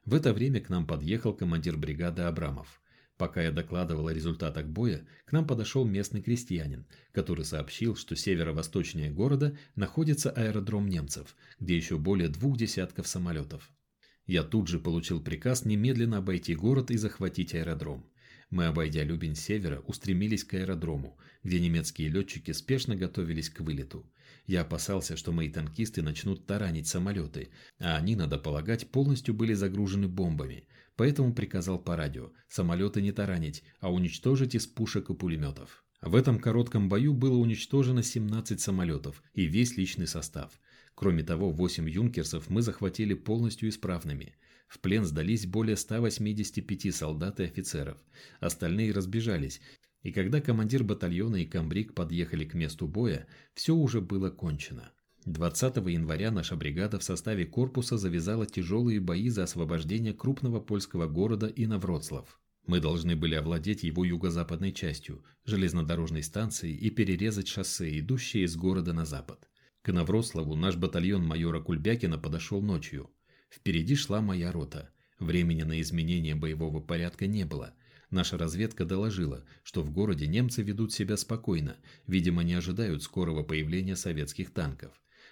В это время к нам подъехал командир бригады Абрамов. Пока я докладывал о результатах боя, к нам подошел местный крестьянин, который сообщил, что северо-восточнее города находится аэродром немцев, где еще более двух десятков самолетов. Я тут же получил приказ немедленно обойти город и захватить аэродром. Мы, обойдя Любень с севера, устремились к аэродрому, где немецкие летчики спешно готовились к вылету. Я опасался, что мои танкисты начнут таранить самолеты, а они, надо полагать, полностью были загружены бомбами – поэтому приказал по радио самолеты не таранить, а уничтожить из пушек и пулеметов. В этом коротком бою было уничтожено 17 самолетов и весь личный состав. Кроме того, 8 юнкерсов мы захватили полностью исправными. В плен сдались более 185 солдат и офицеров. Остальные разбежались, и когда командир батальона и комбриг подъехали к месту боя, все уже было кончено. 20 января наша бригада в составе корпуса завязала тяжелые бои за освобождение крупного польского города Инновроцлав. Мы должны были овладеть его юго-западной частью, железнодорожной станцией и перерезать шоссе, идущее из города на запад. К Новрославу наш батальон майора Кульбякина подошел ночью. Впереди шла моя рота. Времени на изменение боевого порядка не было. Наша разведка доложила, что в городе немцы ведут себя спокойно, видимо не ожидают скорого появления советских танков.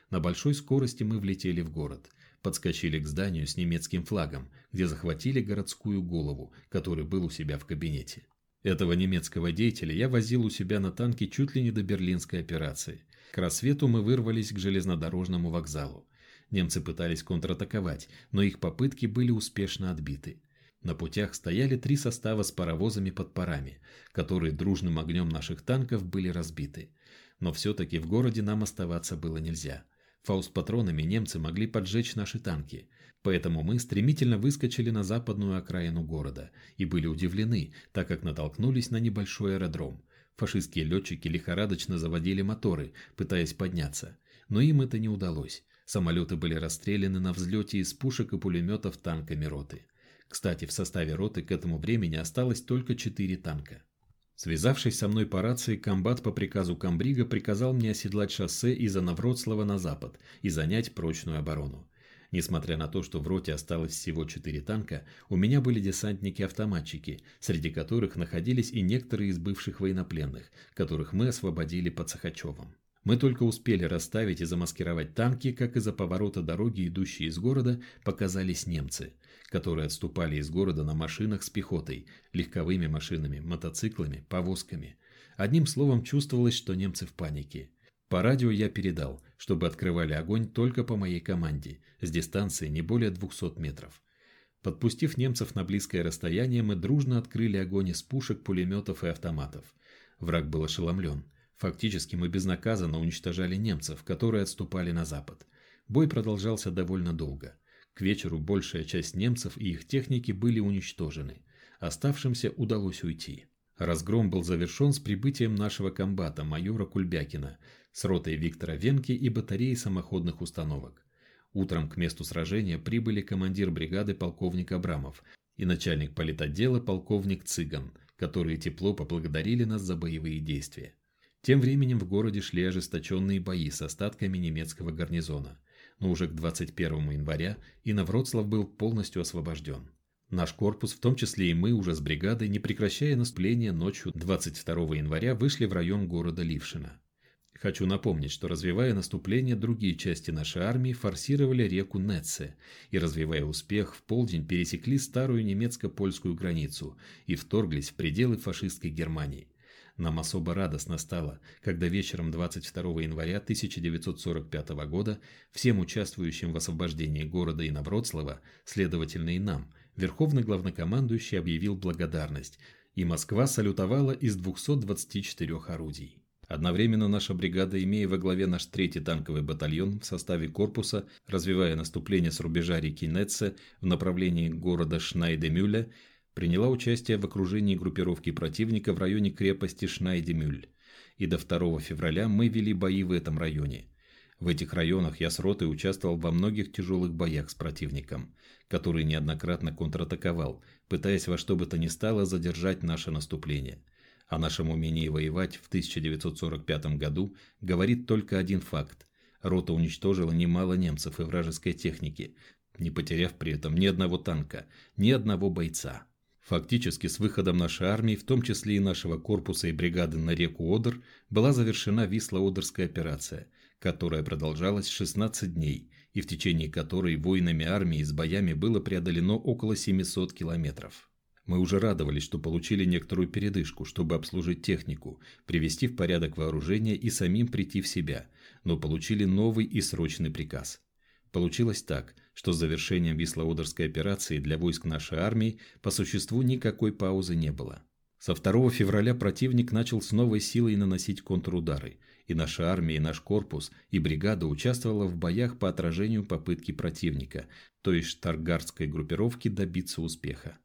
На большой скорости мы влетели в город. Подскочили к зданию с немецким флагом, где захватили городскую голову, который был у себя в кабинете. Этого немецкого деятеля я возил у себя на танке чуть ли не до берлинской операции. К рассвету мы вырвались к железнодорожному вокзалу. Немцы пытались контратаковать, но их попытки были успешно отбиты. На путях стояли три состава с паровозами под парами, которые дружным огнем наших танков были разбиты. Но все-таки в городе нам оставаться было нельзя. Фауст-патронами немцы могли поджечь наши танки, поэтому мы стремительно выскочили на западную окраину города и были удивлены, так как натолкнулись на небольшой аэродром. Фашистские летчики лихорадочно заводили моторы, пытаясь подняться, но им это не удалось. Самолеты были расстреляны на взлете из пушек и пулеметов танками роты. Кстати, в составе роты к этому времени осталось только четыре танка. Связавшись со мной по рации, комбат по приказу комбрига приказал мне оседлать шоссе из Новроцлава на запад и занять прочную оборону. Несмотря на то, что в роте осталось всего четыре танка, у меня были десантники-автоматчики, среди которых находились и некоторые из бывших военнопленных, которых мы освободили под Сахачевым. Мы только успели расставить и замаскировать танки, как из-за поворота дороги, идущие из города, показались немцы, которые отступали из города на машинах с пехотой, легковыми машинами, мотоциклами, повозками. Одним словом, чувствовалось, что немцы в панике. По радио я передал, чтобы открывали огонь только по моей команде, с дистанции не более 200 метров. Подпустив немцев на близкое расстояние, мы дружно открыли огонь из пушек, пулеметов и автоматов. Враг был ошеломлен. Фактически мы безнаказанно уничтожали немцев, которые отступали на запад. Бой продолжался довольно долго. К вечеру большая часть немцев и их техники были уничтожены. Оставшимся удалось уйти. Разгром был завершен с прибытием нашего комбата, майора Кульбякина, с ротой Виктора Венки и батареей самоходных установок. Утром к месту сражения прибыли командир бригады полковник Абрамов и начальник политотдела полковник Цыган, которые тепло поблагодарили нас за боевые действия. Тем временем в городе шли ожесточенные бои с остатками немецкого гарнизона, но уже к 21 января Инновроцлав был полностью освобожден. Наш корпус, в том числе и мы, уже с бригадой, не прекращая наступления, ночью 22 января вышли в район города Лившина. Хочу напомнить, что развивая наступление, другие части нашей армии форсировали реку Нетце и, развивая успех, в полдень пересекли старую немецко-польскую границу и вторглись в пределы фашистской Германии. Нам особо радостно стало, когда вечером 22 января 1945 года всем участвующим в освобождении города и Новроцлава, следовательно и нам, Верховный главнокомандующий объявил благодарность, и Москва салютовала из 224 орудий. Одновременно наша бригада, имея во главе наш третий танковый батальон в составе корпуса, развивая наступление с рубежа реки Нетце в направлении города Шнайдемюля, приняла участие в окружении группировки противника в районе крепости Шнайдемюль. И до 2 февраля мы вели бои в этом районе. В этих районах я с ротой участвовал во многих тяжелых боях с противником, который неоднократно контратаковал, пытаясь во что бы то ни стало задержать наше наступление – о нашем умении воевать в 1945 году говорит только один факт. Рота уничтожила немало немцев и вражеской техники, не потеряв при этом ни одного танка, ни одного бойца. Фактически с выходом нашей армии, в том числе и нашего корпуса и бригады на реку Одер, была завершена Висло-Одерская операция, которая продолжалась 16 дней и в течение которой воинами армии с боями было преодолено около 700 километров. Мы уже радовались, что получили некоторую передышку, чтобы обслужить технику, привести в порядок вооружение и самим прийти в себя, но получили новый и срочный приказ. Получилось так, что с завершением Вислоодерской операции для войск нашей армии по существу никакой паузы не было. Со 2 февраля противник начал с новой силой наносить контрудары, и наша армия, и наш корпус, и бригада участвовала в боях по отражению попытки противника, то есть штаргардской группировки добиться успеха.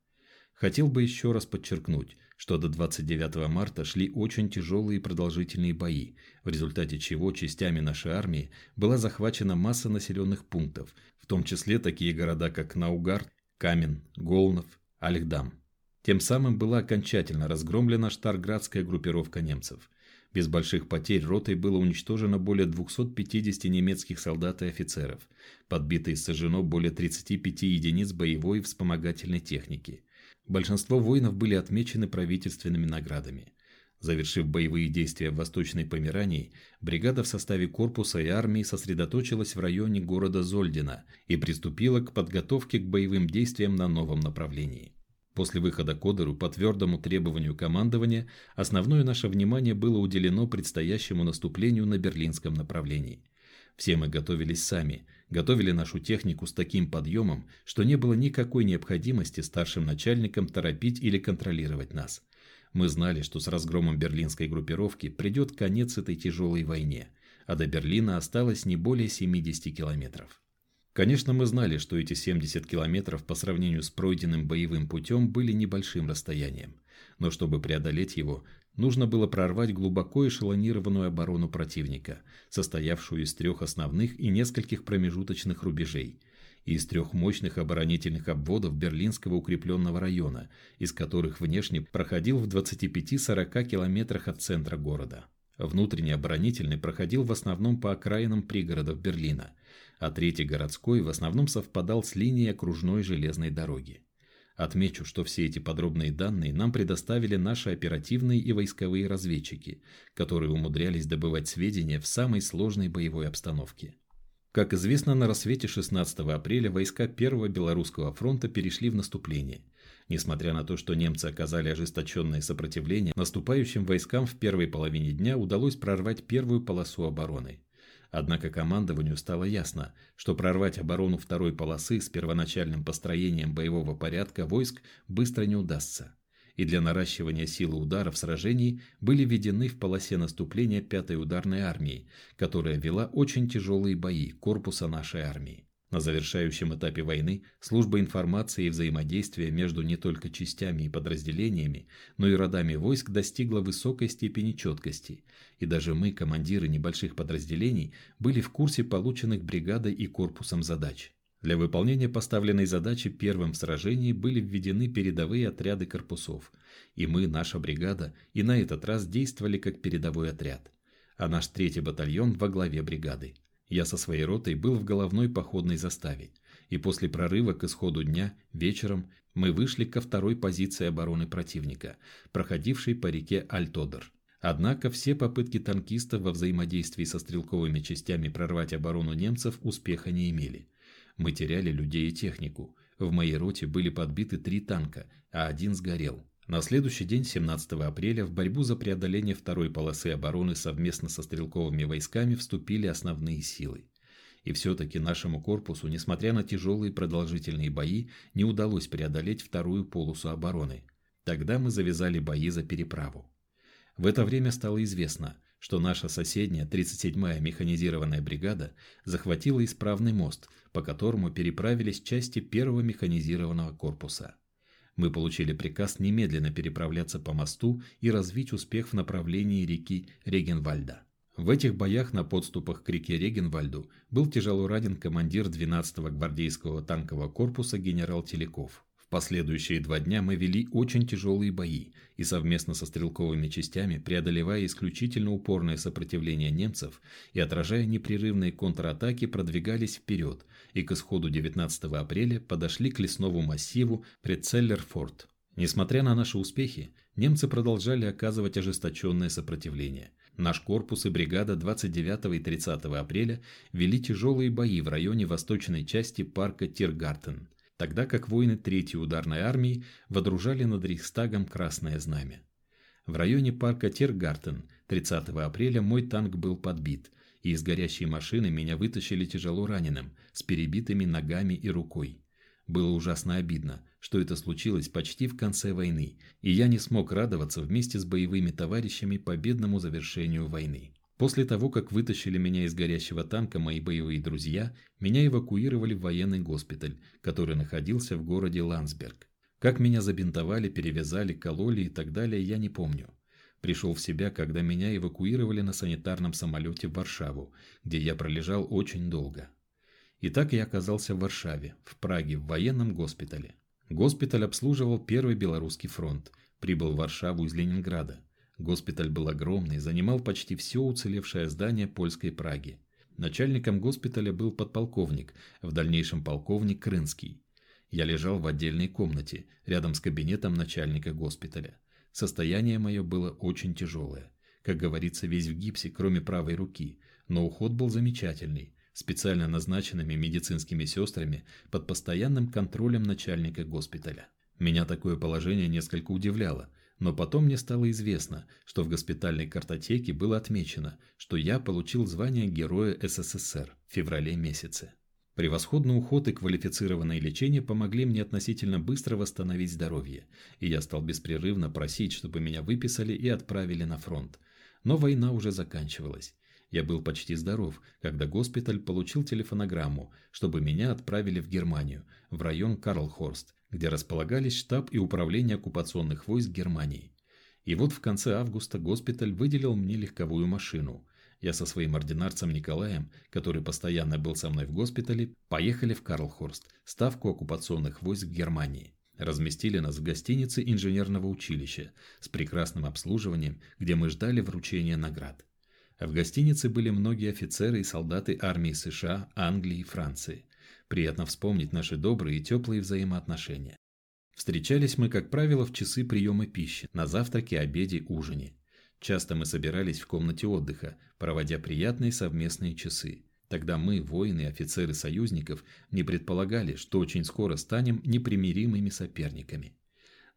Хотел бы еще раз подчеркнуть, что до 29 марта шли очень тяжелые и продолжительные бои, в результате чего частями нашей армии была захвачена масса населенных пунктов, в том числе такие города, как Наугард, Камен, Голнов, Альхдам. Тем самым была окончательно разгромлена штарградская группировка немцев. Без больших потерь ротой было уничтожено более 250 немецких солдат и офицеров, подбито и сожжено более 35 единиц боевой и вспомогательной техники – Большинство воинов были отмечены правительственными наградами. Завершив боевые действия в Восточной Померании, бригада в составе корпуса и армии сосредоточилась в районе города Зольдина и приступила к подготовке к боевым действиям на новом направлении. После выхода к Одеру по твердому требованию командования основное наше внимание было уделено предстоящему наступлению на берлинском направлении. Все мы готовились сами, готовили нашу технику с таким подъемом, что не было никакой необходимости старшим начальникам торопить или контролировать нас. Мы знали, что с разгромом берлинской группировки придет конец этой тяжелой войне, а до Берлина осталось не более 70 километров. Конечно, мы знали, что эти 70 километров по сравнению с пройденным боевым путем были небольшим расстоянием. Но чтобы преодолеть его, Нужно было прорвать глубоко эшелонированную оборону противника, состоявшую из трех основных и нескольких промежуточных рубежей, и из трех мощных оборонительных обводов Берлинского укрепленного района, из которых внешне проходил в 25-40 километрах от центра города. Внутренний оборонительный проходил в основном по окраинам пригородов Берлина, а третий городской в основном совпадал с линией окружной железной дороги. Отмечу, что все эти подробные данные нам предоставили наши оперативные и войсковые разведчики, которые умудрялись добывать сведения в самой сложной боевой обстановке. Как известно, на рассвете 16 апреля войска Первого Белорусского фронта перешли в наступление. Несмотря на то, что немцы оказали ожесточенное сопротивление, наступающим войскам в первой половине дня удалось прорвать первую полосу обороны. Однако командованию стало ясно, что прорвать оборону второй полосы с первоначальным построением боевого порядка войск быстро не удастся. И для наращивания силы удара в сражении были введены в полосе наступления 5-й ударной армии, которая вела очень тяжелые бои корпуса нашей армии. На завершающем этапе войны служба информации и взаимодействия между не только частями и подразделениями, но и родами войск достигла высокой степени четкости, и даже мы, командиры небольших подразделений, были в курсе полученных бригадой и корпусом задач. Для выполнения поставленной задачи первым в сражении были введены передовые отряды корпусов, и мы, наша бригада, и на этот раз действовали как передовой отряд, а наш третий батальон во главе бригады. Я со своей ротой был в головной походной заставе, и после прорыва к исходу дня, вечером, мы вышли ко второй позиции обороны противника, проходившей по реке Альтодор. Однако все попытки танкистов во взаимодействии со стрелковыми частями прорвать оборону немцев успеха не имели. Мы теряли людей и технику. В моей роте были подбиты три танка, а один сгорел. На следующий день, 17 апреля, в борьбу за преодоление второй полосы обороны совместно со стрелковыми войсками вступили основные силы. И все-таки нашему корпусу, несмотря на тяжелые продолжительные бои, не удалось преодолеть вторую полосу обороны. Тогда мы завязали бои за переправу. В это время стало известно, что наша соседняя 37-я механизированная бригада захватила исправный мост, по которому переправились части первого механизированного корпуса мы получили приказ немедленно переправляться по мосту и развить успех в направлении реки Регенвальда. В этих боях на подступах к реке Регенвальду был тяжело ранен командир 12-го гвардейского танкового корпуса генерал Телеков последующие два дня мы вели очень тяжелые бои и совместно со стрелковыми частями, преодолевая исключительно упорное сопротивление немцев и отражая непрерывные контратаки, продвигались вперед и к исходу 19 апреля подошли к лесному массиву Прецеллерфорт. Несмотря на наши успехи, немцы продолжали оказывать ожесточенное сопротивление. Наш корпус и бригада 29 и 30 апреля вели тяжелые бои в районе восточной части парка Тиргартен тогда как воины Третьей ударной армии водружали над Рейхстагом красное знамя. В районе парка Тергартен 30 апреля мой танк был подбит, и из горящей машины меня вытащили тяжело раненым, с перебитыми ногами и рукой. Было ужасно обидно, что это случилось почти в конце войны, и я не смог радоваться вместе с боевыми товарищами победному завершению войны. После того, как вытащили меня из горящего танка мои боевые друзья, меня эвакуировали в военный госпиталь, который находился в городе Ландсберг. Как меня забинтовали, перевязали, кололи и так далее, я не помню. Пришел в себя, когда меня эвакуировали на санитарном самолете в Варшаву, где я пролежал очень долго. И так я оказался в Варшаве, в Праге, в военном госпитале. Госпиталь обслуживал Первый Белорусский фронт, прибыл в Варшаву из Ленинграда. Госпиталь был огромный, занимал почти все уцелевшее здание польской Праги. Начальником госпиталя был подполковник, в дальнейшем полковник Крынский. Я лежал в отдельной комнате, рядом с кабинетом начальника госпиталя. Состояние мое было очень тяжелое. Как говорится, весь в гипсе, кроме правой руки, но уход был замечательный, специально назначенными медицинскими сестрами под постоянным контролем начальника госпиталя. Меня такое положение несколько удивляло – но потом мне стало известно, что в госпитальной картотеке было отмечено, что я получил звание Героя СССР в феврале месяце. Превосходный уход и квалифицированное лечение помогли мне относительно быстро восстановить здоровье, и я стал беспрерывно просить, чтобы меня выписали и отправили на фронт. Но война уже заканчивалась. Я был почти здоров, когда госпиталь получил телефонограмму, чтобы меня отправили в Германию, в район Карлхорст, где располагались штаб и управление оккупационных войск Германии. И вот в конце августа госпиталь выделил мне легковую машину. Я со своим ординарцем Николаем, который постоянно был со мной в госпитале, поехали в Карлхорст, ставку оккупационных войск Германии. Разместили нас в гостинице инженерного училища с прекрасным обслуживанием, где мы ждали вручения наград. В гостинице были многие офицеры и солдаты армии США, Англии и Франции. Приятно вспомнить наши добрые и теплые взаимоотношения. Встречались мы, как правило, в часы приема пищи, на завтраке, обеде, ужине. Часто мы собирались в комнате отдыха, проводя приятные совместные часы. Тогда мы, воины и офицеры союзников, не предполагали, что очень скоро станем непримиримыми соперниками.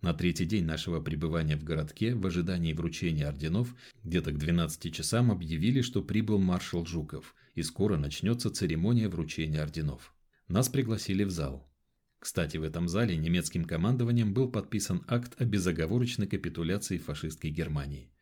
На третий день нашего пребывания в городке, в ожидании вручения орденов, где-то к 12 часам объявили, что прибыл маршал Жуков, и скоро начнется церемония вручения орденов. Нас пригласили в зал. Кстати, в этом зале немецким командованием был подписан акт о безоговорочной капитуляции фашистской Германии.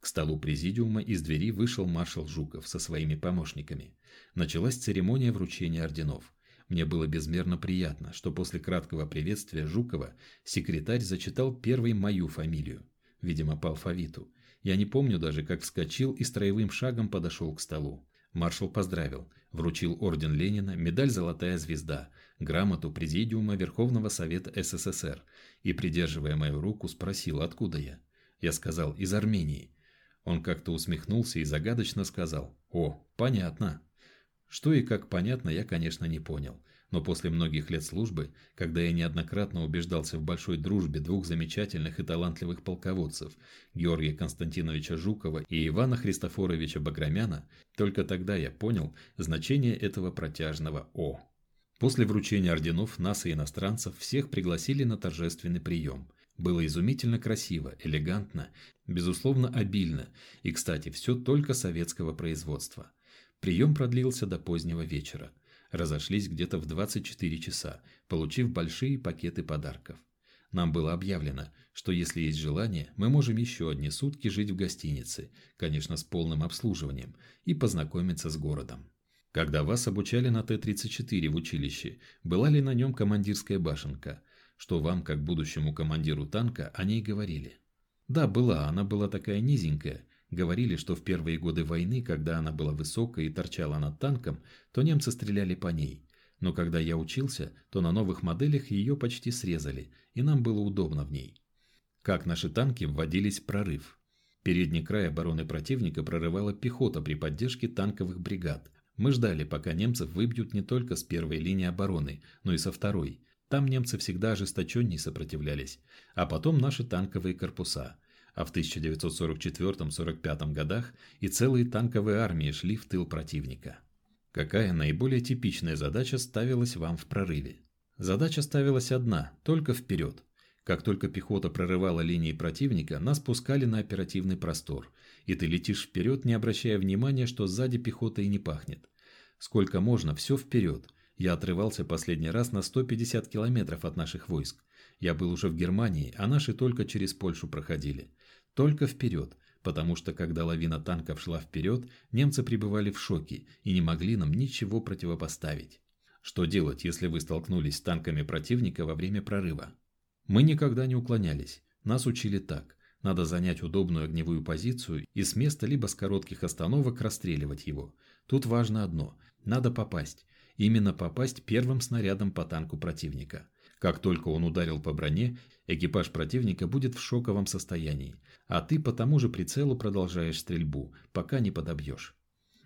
К столу президиума из двери вышел маршал Жуков со своими помощниками. Началась церемония вручения орденов. Мне было безмерно приятно, что после краткого приветствия Жукова секретарь зачитал первой мою фамилию, видимо, по алфавиту. Я не помню даже, как вскочил и строевым шагом подошел к столу. Маршал поздравил, вручил орден Ленина, медаль «Золотая звезда», грамоту Президиума Верховного Совета СССР и, придерживая мою руку, спросил, откуда я. Я сказал, из Армении. Он как-то усмехнулся и загадочно сказал, «О, понятно». Что и как понятно, я, конечно, не понял. Но после многих лет службы, когда я неоднократно убеждался в большой дружбе двух замечательных и талантливых полководцев, Георгия Константиновича Жукова и Ивана Христофоровича Баграмяна, только тогда я понял значение этого протяжного «О». После вручения орденов нас и иностранцев всех пригласили на торжественный прием. Было изумительно красиво, элегантно, безусловно обильно, и, кстати, все только советского производства. Прием продлился до позднего вечера. Разошлись где-то в 24 часа, получив большие пакеты подарков. Нам было объявлено, что если есть желание, мы можем еще одни сутки жить в гостинице, конечно, с полным обслуживанием, и познакомиться с городом. Когда вас обучали на Т-34 в училище, была ли на нем командирская башенка? Что вам, как будущему командиру танка, о ней говорили? Да, была, она была такая низенькая, Говорили, что в первые годы войны, когда она была высокой и торчала над танком, то немцы стреляли по ней. Но когда я учился, то на новых моделях ее почти срезали, и нам было удобно в ней. Как наши танки вводились в прорыв. Передний край обороны противника прорывала пехота при поддержке танковых бригад. Мы ждали, пока немцев выбьют не только с первой линии обороны, но и со второй. Там немцы всегда ожесточеннее сопротивлялись. А потом наши танковые корпуса – а в 1944-45 годах и целые танковые армии шли в тыл противника. Какая наиболее типичная задача ставилась вам в прорыве? Задача ставилась одна – только вперед. Как только пехота прорывала линии противника, нас пускали на оперативный простор, и ты летишь вперед, не обращая внимания, что сзади пехота и не пахнет. Сколько можно, все вперед. Я отрывался последний раз на 150 километров от наших войск. Я был уже в Германии, а наши только через Польшу проходили. Только вперед, потому что когда лавина танков шла вперед, немцы пребывали в шоке и не могли нам ничего противопоставить. Что делать, если вы столкнулись с танками противника во время прорыва? Мы никогда не уклонялись. Нас учили так. Надо занять удобную огневую позицию и с места либо с коротких остановок расстреливать его. Тут важно одно – надо попасть. Именно попасть первым снарядом по танку противника. Как только он ударил по броне, экипаж противника будет в шоковом состоянии, а ты по тому же прицелу продолжаешь стрельбу, пока не подобьешь.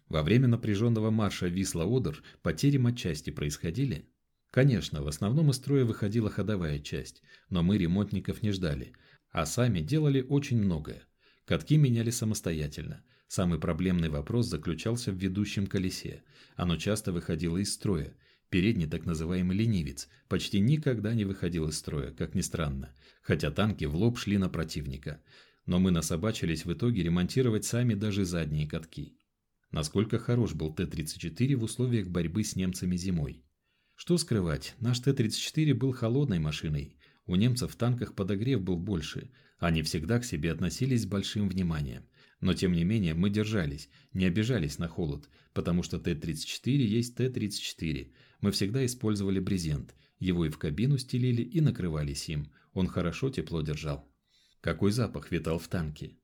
Во время напряженного марша Висла-Одер потери матчасти происходили? Конечно, в основном из строя выходила ходовая часть, но мы ремонтников не ждали, а сами делали очень многое. Катки меняли самостоятельно. Самый проблемный вопрос заключался в ведущем колесе. Оно часто выходило из строя, Передний так называемый ленивец почти никогда не выходил из строя, как ни странно, хотя танки в лоб шли на противника. Но мы насобачились в итоге ремонтировать сами даже задние катки. Насколько хорош был Т-34 в условиях борьбы с немцами зимой. Что скрывать, наш Т-34 был холодной машиной. У немцев в танках подогрев был больше. Они всегда к себе относились с большим вниманием. Но тем не менее мы держались, не обижались на холод, потому что Т-34 есть Т-34. Мы всегда использовали брезент, его и в кабину стелили и накрывались им. Он хорошо тепло держал. Какой запах витал в танке?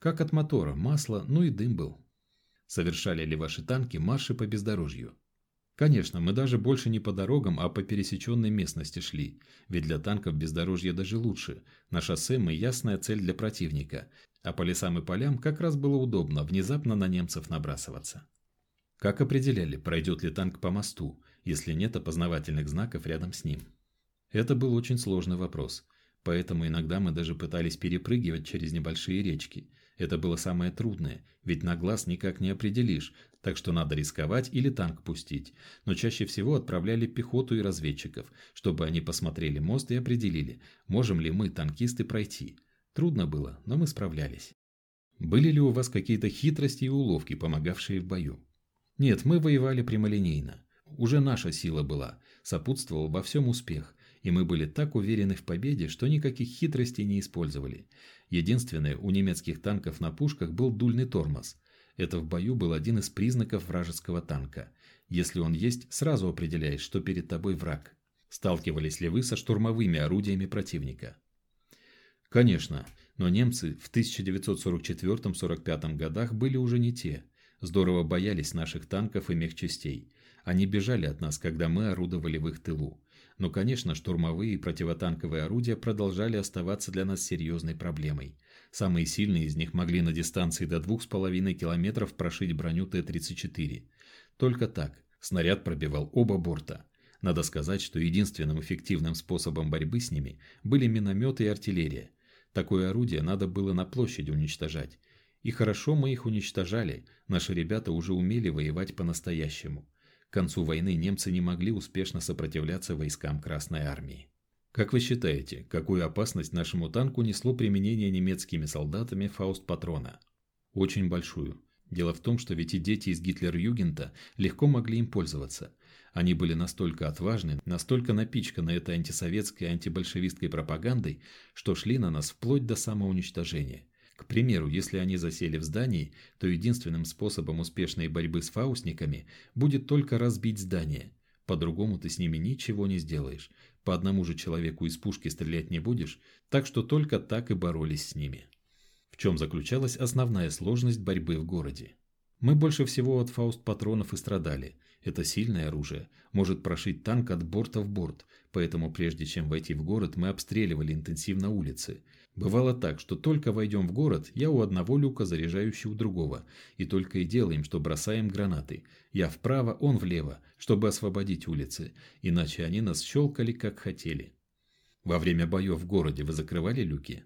Как от мотора, масло, ну и дым был. Совершали ли ваши танки марши по бездорожью? Конечно, мы даже больше не по дорогам, а по пересеченной местности шли, ведь для танков бездорожье даже лучше. На шоссе мы ясная цель для противника, а по лесам и полям как раз было удобно внезапно на немцев набрасываться. Как определяли, пройдет ли танк по мосту, если нет опознавательных знаков рядом с ним? Это был очень сложный вопрос, поэтому иногда мы даже пытались перепрыгивать через небольшие речки. Это было самое трудное, ведь на глаз никак не определишь, так что надо рисковать или танк пустить. Но чаще всего отправляли пехоту и разведчиков, чтобы они посмотрели мост и определили, можем ли мы, танкисты, пройти. Трудно было, но мы справлялись. Были ли у вас какие-то хитрости и уловки, помогавшие в бою? Нет, мы воевали прямолинейно. Уже наша сила была, сопутствовал во всем успех, и мы были так уверены в победе, что никаких хитростей не использовали. Единственное, у немецких танков на пушках был дульный тормоз. Это в бою был один из признаков вражеского танка. Если он есть, сразу определяешь, что перед тобой враг. Сталкивались ли вы со штурмовыми орудиями противника? Конечно, но немцы в 1944-45 годах были уже не те. Здорово боялись наших танков и мехчастей. Они бежали от нас, когда мы орудовали в их тылу. Но, конечно, штурмовые и противотанковые орудия продолжали оставаться для нас серьезной проблемой. Самые сильные из них могли на дистанции до 2,5 километров прошить броню Т-34. Только так. Снаряд пробивал оба борта. Надо сказать, что единственным эффективным способом борьбы с ними были минометы и артиллерия. Такое орудие надо было на площади уничтожать. И хорошо мы их уничтожали, наши ребята уже умели воевать по-настоящему. Концу войны немцы не могли успешно сопротивляться войскам Красной Армии. Как вы считаете, какую опасность нашему танку несло применение немецкими солдатами фауст-патрона? Очень большую. Дело в том, что ведь и дети из Гитлер-Югента легко могли им пользоваться. Они были настолько отважны, настолько напичканы этой антисоветской антибольшевистской пропагандой, что шли на нас вплоть до самоуничтожения. К примеру, если они засели в здании, то единственным способом успешной борьбы с фаустниками будет только разбить здание. По-другому ты с ними ничего не сделаешь. По одному же человеку из пушки стрелять не будешь, так что только так и боролись с ними. В чем заключалась основная сложность борьбы в городе? Мы больше всего от фауст-патронов и страдали – это сильное оружие, может прошить танк от борта в борт, поэтому прежде чем войти в город, мы обстреливали интенсивно улицы. Бывало так, что только войдем в город, я у одного люка, заряжающий у другого, и только и делаем, что бросаем гранаты. Я вправо, он влево, чтобы освободить улицы, иначе они нас щелкали как хотели. Во время боев в городе вы закрывали люки?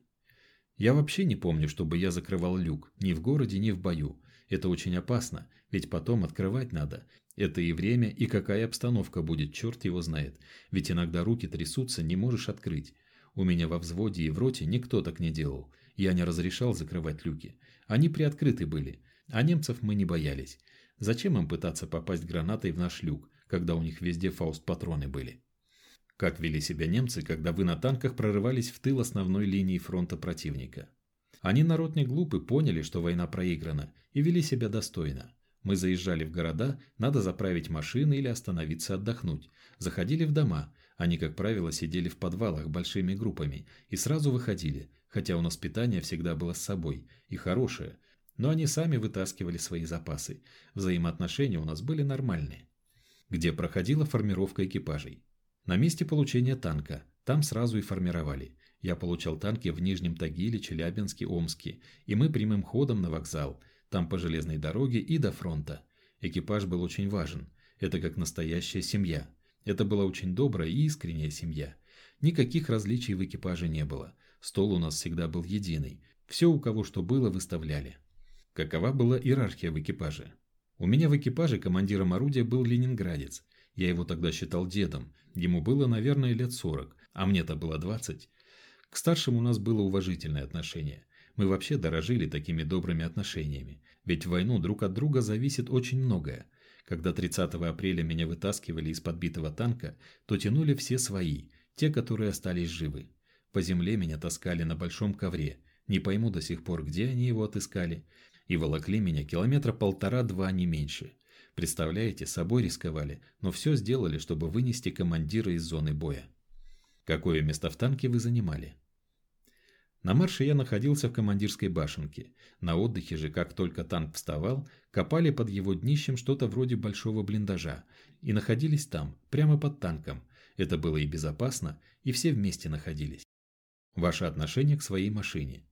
Я вообще не помню, чтобы я закрывал люк, ни в городе, ни в бою. Это очень опасно, ведь потом открывать надо, это и время, и какая обстановка будет, черт его знает. Ведь иногда руки трясутся, не можешь открыть. У меня во взводе и в роте никто так не делал. Я не разрешал закрывать люки. Они приоткрыты были. А немцев мы не боялись. Зачем им пытаться попасть гранатой в наш люк, когда у них везде фауст-патроны были? Как вели себя немцы, когда вы на танках прорывались в тыл основной линии фронта противника? Они народ не глупый, поняли, что война проиграна, и вели себя достойно. Мы заезжали в города, надо заправить машины или остановиться отдохнуть. Заходили в дома, они, как правило, сидели в подвалах большими группами и сразу выходили, хотя у нас питание всегда было с собой, и хорошее. Но они сами вытаскивали свои запасы. Взаимоотношения у нас были нормальные. Где проходила формировка экипажей? На месте получения танка. Там сразу и формировали. Я получал танки в Нижнем Тагиле, Челябинске, Омске, и мы прямым ходом на вокзал – там по железной дороге и до фронта. Экипаж был очень важен. Это как настоящая семья. Это была очень добрая и искренняя семья. Никаких различий в экипаже не было. Стол у нас всегда был единый. Все у кого что было выставляли. Какова была иерархия в экипаже? У меня в экипаже командиром орудия был ленинградец. Я его тогда считал дедом. Ему было, наверное, лет 40, а мне-то было 20. К старшим у нас было уважительное отношение. Мы вообще дорожили такими добрыми отношениями, ведь в войну друг от друга зависит очень многое. Когда 30 апреля меня вытаскивали из подбитого танка, то тянули все свои, те, которые остались живы. По земле меня таскали на большом ковре, не пойму до сих пор, где они его отыскали, и волокли меня километра полтора-два, не меньше. Представляете, собой рисковали, но все сделали, чтобы вынести командира из зоны боя. Какое место в танке вы занимали? На марше я находился в командирской башенке. На отдыхе же, как только танк вставал, копали под его днищем что-то вроде большого блиндажа и находились там, прямо под танком. Это было и безопасно, и все вместе находились. Ваше отношение к своей машине?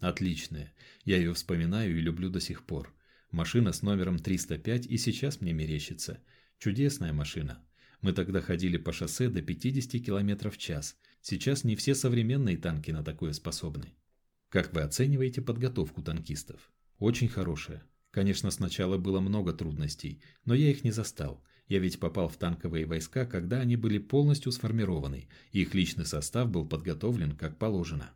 Отличное. Я ее вспоминаю и люблю до сих пор. Машина с номером 305 и сейчас мне мерещится. Чудесная машина. Мы тогда ходили по шоссе до 50 км в час. Сейчас не все современные танки на такое способны. Как вы оцениваете подготовку танкистов? Очень хорошая. Конечно, сначала было много трудностей, но я их не застал. Я ведь попал в танковые войска, когда они были полностью сформированы, и их личный состав был подготовлен как положено.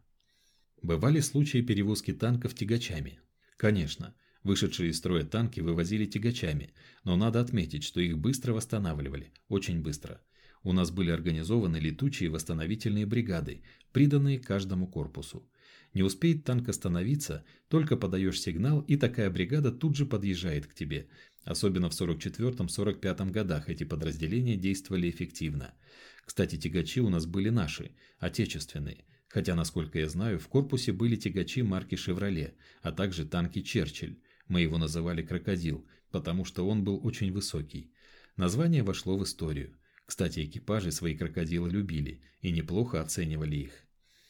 Бывали случаи перевозки танков тягачами. Конечно, вышедшие из строя танки вывозили тягачами, но надо отметить, что их быстро восстанавливали, очень быстро. У нас были организованы летучие восстановительные бригады, приданные каждому корпусу. Не успеет танк остановиться, только подаешь сигнал, и такая бригада тут же подъезжает к тебе. Особенно в 44-45 годах эти подразделения действовали эффективно. Кстати, тягачи у нас были наши, отечественные. Хотя, насколько я знаю, в корпусе были тягачи марки «Шевроле», а также танки «Черчилль». Мы его называли «Крокодил», потому что он был очень высокий. Название вошло в историю. Кстати, экипажи свои крокодилы любили и неплохо оценивали их.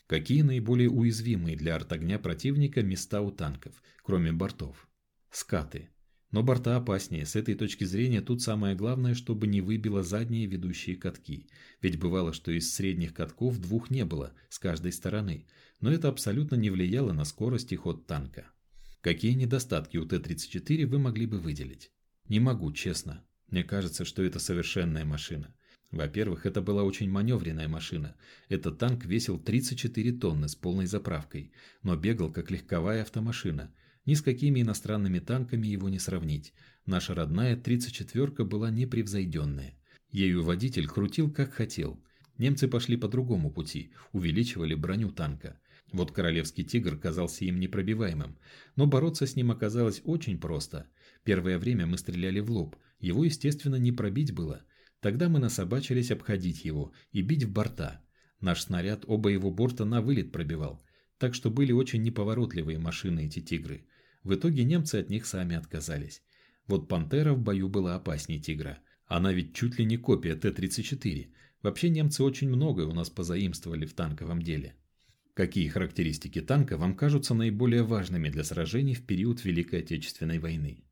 Какие наиболее уязвимые для артогня противника места у танков, кроме бортов? Скаты. Но борта опаснее, с этой точки зрения тут самое главное, чтобы не выбило задние ведущие катки. Ведь бывало, что из средних катков двух не было, с каждой стороны. Но это абсолютно не влияло на скорость и ход танка. Какие недостатки у Т-34 вы могли бы выделить? Не могу, честно. Мне кажется, что это совершенная машина. Во-первых, это была очень маневренная машина. Этот танк весил 34 тонны с полной заправкой, но бегал как легковая автомашина. Ни с какими иностранными танками его не сравнить. Наша родная 34-ка была непревзойденная. Ею водитель крутил как хотел. Немцы пошли по другому пути, увеличивали броню танка. Вот королевский тигр казался им непробиваемым, но бороться с ним оказалось очень просто. Первое время мы стреляли в лоб, его, естественно, не пробить было – Тогда мы насобачились обходить его и бить в борта. Наш снаряд оба его борта на вылет пробивал, так что были очень неповоротливые машины эти «Тигры». В итоге немцы от них сами отказались. Вот «Пантера» в бою была опаснее «Тигра». Она ведь чуть ли не копия Т-34. Вообще немцы очень многое у нас позаимствовали в танковом деле. Какие характеристики танка вам кажутся наиболее важными для сражений в период Великой Отечественной войны?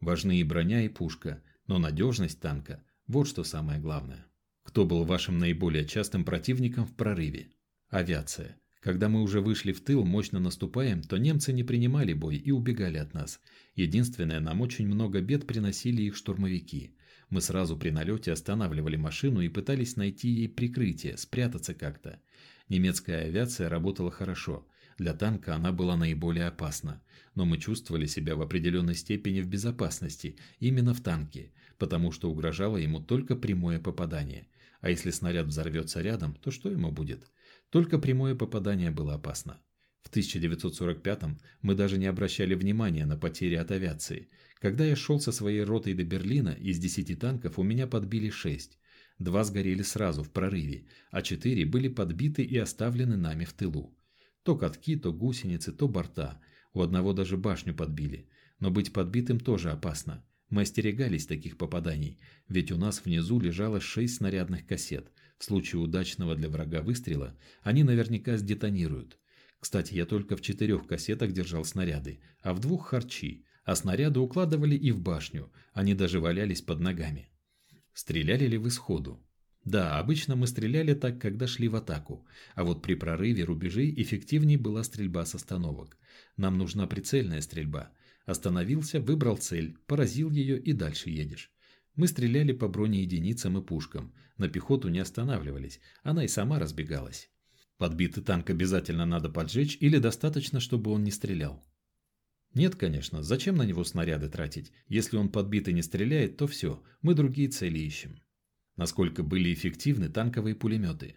Важны и броня, и пушка, но надежность танка вот что самое главное. Кто был вашим наиболее частым противником в прорыве? Авиация. Когда мы уже вышли в тыл, мощно наступаем, то немцы не принимали бой и убегали от нас. Единственное, нам очень много бед приносили их штурмовики. Мы сразу при налете останавливали машину и пытались найти ей прикрытие, спрятаться как-то. Немецкая авиация работала хорошо. Для танка она была наиболее опасна. Но мы чувствовали себя в определенной степени в безопасности именно в танке – потому что угрожало ему только прямое попадание. А если снаряд взорвется рядом, то что ему будет? Только прямое попадание было опасно. В 1945-м мы даже не обращали внимания на потери от авиации. Когда я шел со своей ротой до Берлина, из 10 танков у меня подбили 6. Два сгорели сразу в прорыве, а четыре были подбиты и оставлены нами в тылу. То катки, то гусеницы, то борта. У одного даже башню подбили. Но быть подбитым тоже опасно. Мы остерегались таких попаданий, ведь у нас внизу лежало шесть снарядных кассет. В случае удачного для врага выстрела они наверняка сдетонируют. Кстати, я только в четырех кассетах держал снаряды, а в двух харчи, а снаряды укладывали и в башню, они даже валялись под ногами. Стреляли ли вы сходу? Да, обычно мы стреляли так, когда шли в атаку, а вот при прорыве рубежей эффективнее была стрельба с остановок. Нам нужна прицельная стрельба – Остановился, выбрал цель, поразил ее и дальше едешь. Мы стреляли по бронеединицам и пушкам. На пехоту не останавливались, она и сама разбегалась. Подбитый танк обязательно надо поджечь или достаточно, чтобы он не стрелял? Нет, конечно, зачем на него снаряды тратить? Если он подбит и не стреляет, то все, мы другие цели ищем. Насколько были эффективны танковые пулеметы?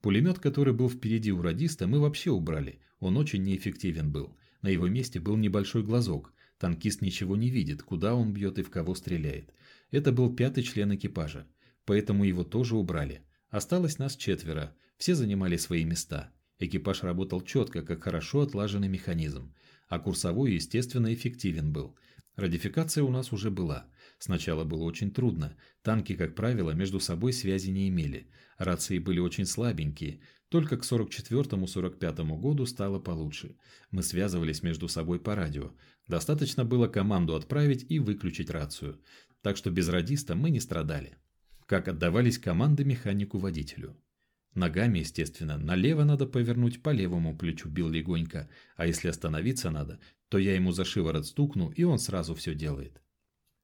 Пулемет, который был впереди у радиста, мы вообще убрали, он очень неэффективен был. На его месте был небольшой глазок, Танкист ничего не видит, куда он бьет и в кого стреляет. Это был пятый член экипажа, поэтому его тоже убрали. Осталось нас четверо, все занимали свои места. Экипаж работал четко, как хорошо отлаженный механизм, а курсовой, естественно, эффективен был. Радификация у нас уже была. Сначала было очень трудно. Танки, как правило, между собой связи не имели. Рации были очень слабенькие. Только к 44-45 году стало получше. Мы связывались между собой по радио. Достаточно было команду отправить и выключить рацию. Так что без радиста мы не страдали. как отдавались команды механику-водителю. Ногами, естественно, налево надо повернуть, по левому плечу бил легонько, а если остановиться надо, то я ему за шиворот стукну, и он сразу все делает.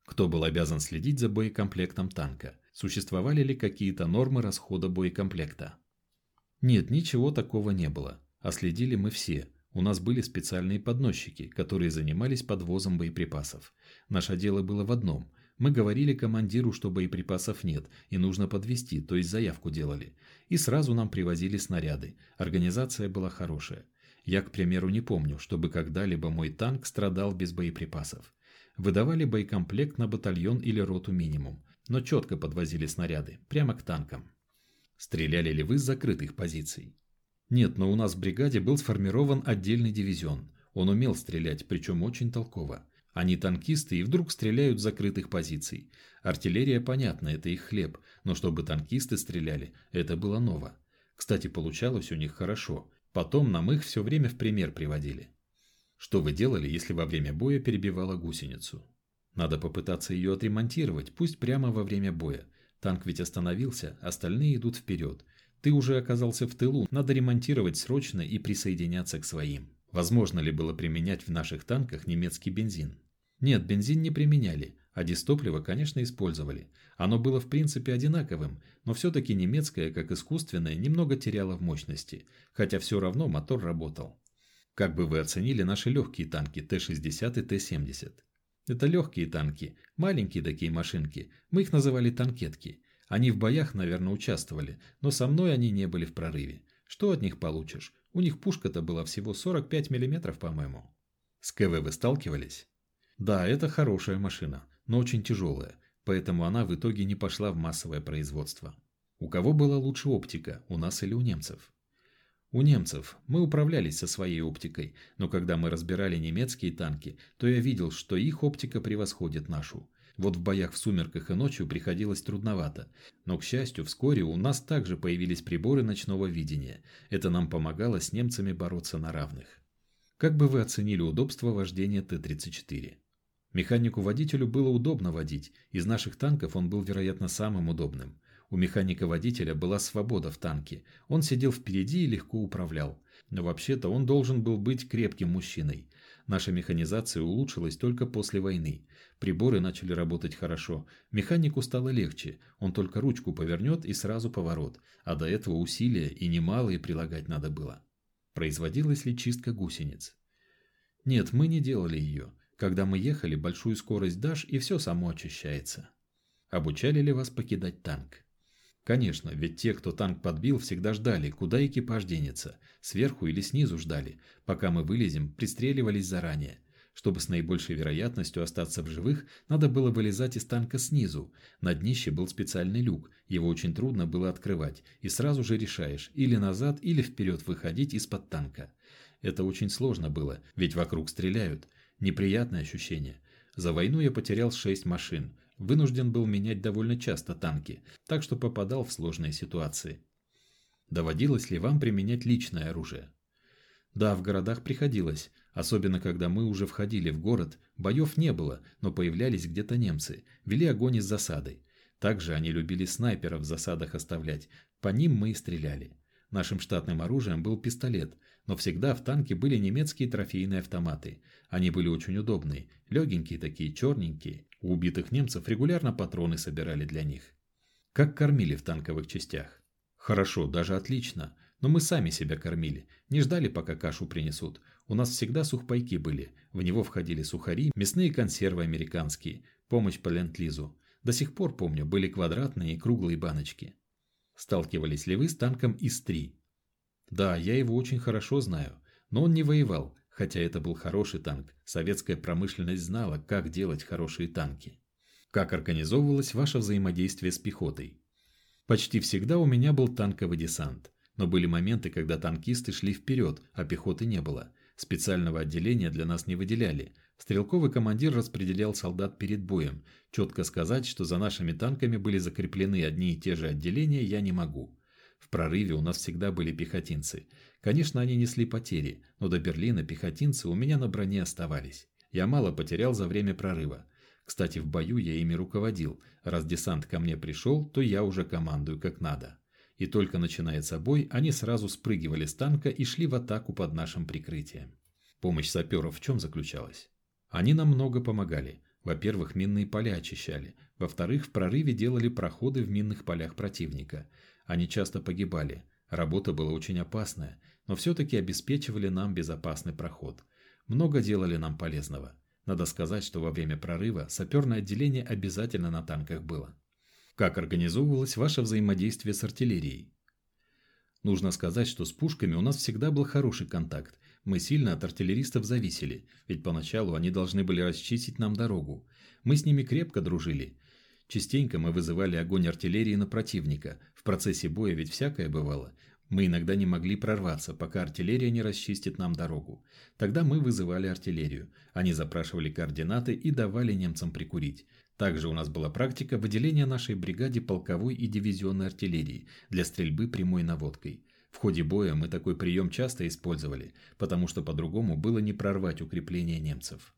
Кто был обязан следить за боекомплектом танка? Существовали ли какие-то нормы расхода боекомплекта? Нет, ничего такого не было. А следили мы все. У нас были специальные подносчики, которые занимались подвозом боеприпасов. Наше дело было в одном. Мы говорили командиру, что боеприпасов нет, и нужно подвести, то есть заявку делали. И сразу нам привозили снаряды. Организация была хорошая. Я, к примеру, не помню, чтобы когда-либо мой танк страдал без боеприпасов. Выдавали боекомплект на батальон или роту минимум, но четко подвозили снаряды, прямо к танкам. Стреляли ли вы с закрытых позиций? Нет, но у нас в бригаде был сформирован отдельный дивизион. Он умел стрелять, причем очень толково. Они танкисты и вдруг стреляют с закрытых позиций. Артиллерия, понятно, это их хлеб, но чтобы танкисты стреляли, это было ново. Кстати, получалось у них хорошо. Потом нам их все время в пример приводили. Что вы делали, если во время боя перебивала гусеницу? Надо попытаться ее отремонтировать, пусть прямо во время боя. Танк ведь остановился, остальные идут вперед. Ты уже оказался в тылу, надо ремонтировать срочно и присоединяться к своим. Возможно ли было применять в наших танках немецкий бензин? Нет, бензин не применяли, а дистопливо, конечно, использовали. Оно было в принципе одинаковым, но все-таки немецкое, как искусственное, немного теряло в мощности, хотя все равно мотор работал. Как бы вы оценили наши легкие танки Т-60 и Т-70? Это легкие танки, маленькие такие машинки, мы их называли танкетки. Они в боях, наверное, участвовали, но со мной они не были в прорыве. Что от них получишь? У них пушка-то была всего 45 мм, по-моему. С КВ вы сталкивались? Да, это хорошая машина, но очень тяжелая, поэтому она в итоге не пошла в массовое производство. У кого была лучше оптика, у нас или у немцев? У немцев мы управлялись со своей оптикой, но когда мы разбирали немецкие танки, то я видел, что их оптика превосходит нашу. Вот в боях в сумерках и ночью приходилось трудновато. Но, к счастью, вскоре у нас также появились приборы ночного видения. Это нам помогало с немцами бороться на равных. Как бы вы оценили удобство вождения Т-34? Механику-водителю было удобно водить, из наших танков он был, вероятно, самым удобным. У механика-водителя была свобода в танке, он сидел впереди и легко управлял. Но вообще-то он должен был быть крепким мужчиной. Наша механизация улучшилась только после войны. Приборы начали работать хорошо. Механику стало легче. Он только ручку повернет и сразу поворот. А до этого усилия и немалые прилагать надо было. Производилась ли чистка гусениц? Нет, мы не делали ее. Когда мы ехали, большую скорость дашь, и все само очищается. Обучали ли вас покидать танк? Конечно, ведь те, кто танк подбил, всегда ждали, куда экипаж денется. Сверху или снизу ждали. Пока мы вылезем, пристреливались заранее. Чтобы с наибольшей вероятностью остаться в живых, надо было вылезать из танка снизу. На днище был специальный люк, его очень трудно было открывать, и сразу же решаешь, или назад, или вперед выходить из-под танка. Это очень сложно было, ведь вокруг стреляют. Неприятное ощущение. За войну я потерял шесть машин. Вынужден был менять довольно часто танки, так что попадал в сложные ситуации. Доводилось ли вам применять личное оружие? Да, в городах приходилось, особенно когда мы уже входили в город, боев не было, но появлялись где-то немцы, вели огонь из засады. Также они любили снайперов в засадах оставлять, по ним мы и стреляли. Нашим штатным оружием был пистолет, но всегда в танке были немецкие трофейные автоматы. Они были очень удобные, легенькие такие, черненькие. У убитых немцев регулярно патроны собирали для них. Как кормили в танковых частях? Хорошо, даже отлично. Но мы сами себя кормили. Не ждали, пока кашу принесут. У нас всегда сухпайки были. В него входили сухари, мясные консервы американские, помощь по ленд-лизу. До сих пор, помню, были квадратные и круглые баночки. Сталкивались ли вы с танком ИС-3? Да, я его очень хорошо знаю, но он не воевал, хотя это был хороший танк. Советская промышленность знала, как делать хорошие танки. Как организовывалось ваше взаимодействие с пехотой? Почти всегда у меня был танковый десант, но были моменты, когда танкисты шли вперед, а пехоты не было. Специального отделения для нас не выделяли. Стрелковый командир распределял солдат перед боем. Четко сказать, что за нашими танками были закреплены одни и те же отделения, я не могу. В прорыве у нас всегда были пехотинцы. Конечно, они несли потери, но до Берлина пехотинцы у меня на броне оставались. Я мало потерял за время прорыва. Кстати, в бою я ими руководил. Раз десант ко мне пришел, то я уже командую как надо. И только начинается бой, они сразу спрыгивали с танка и шли в атаку под нашим прикрытием. Помощь саперов в чем заключалась? Они нам много помогали. Во-первых, минные поля очищали. Во-вторых, в прорыве делали проходы в минных полях противника. Они часто погибали. Работа была очень опасная, но все-таки обеспечивали нам безопасный проход. Много делали нам полезного. Надо сказать, что во время прорыва саперное отделение обязательно на танках было. Как организовывалось ваше взаимодействие с артиллерией? Нужно сказать, что с пушками у нас всегда был хороший контакт. Мы сильно от артиллеристов зависели, ведь поначалу они должны были расчистить нам дорогу. Мы с ними крепко дружили. Частенько мы вызывали огонь артиллерии на противника. В процессе боя ведь всякое бывало. Мы иногда не могли прорваться, пока артиллерия не расчистит нам дорогу. Тогда мы вызывали артиллерию. Они запрашивали координаты и давали немцам прикурить. Также у нас была практика выделения нашей бригаде полковой и дивизионной артиллерии для стрельбы прямой наводкой. В ходе боя мы такой прием часто использовали, потому что по-другому было не прорвать укрепления немцев.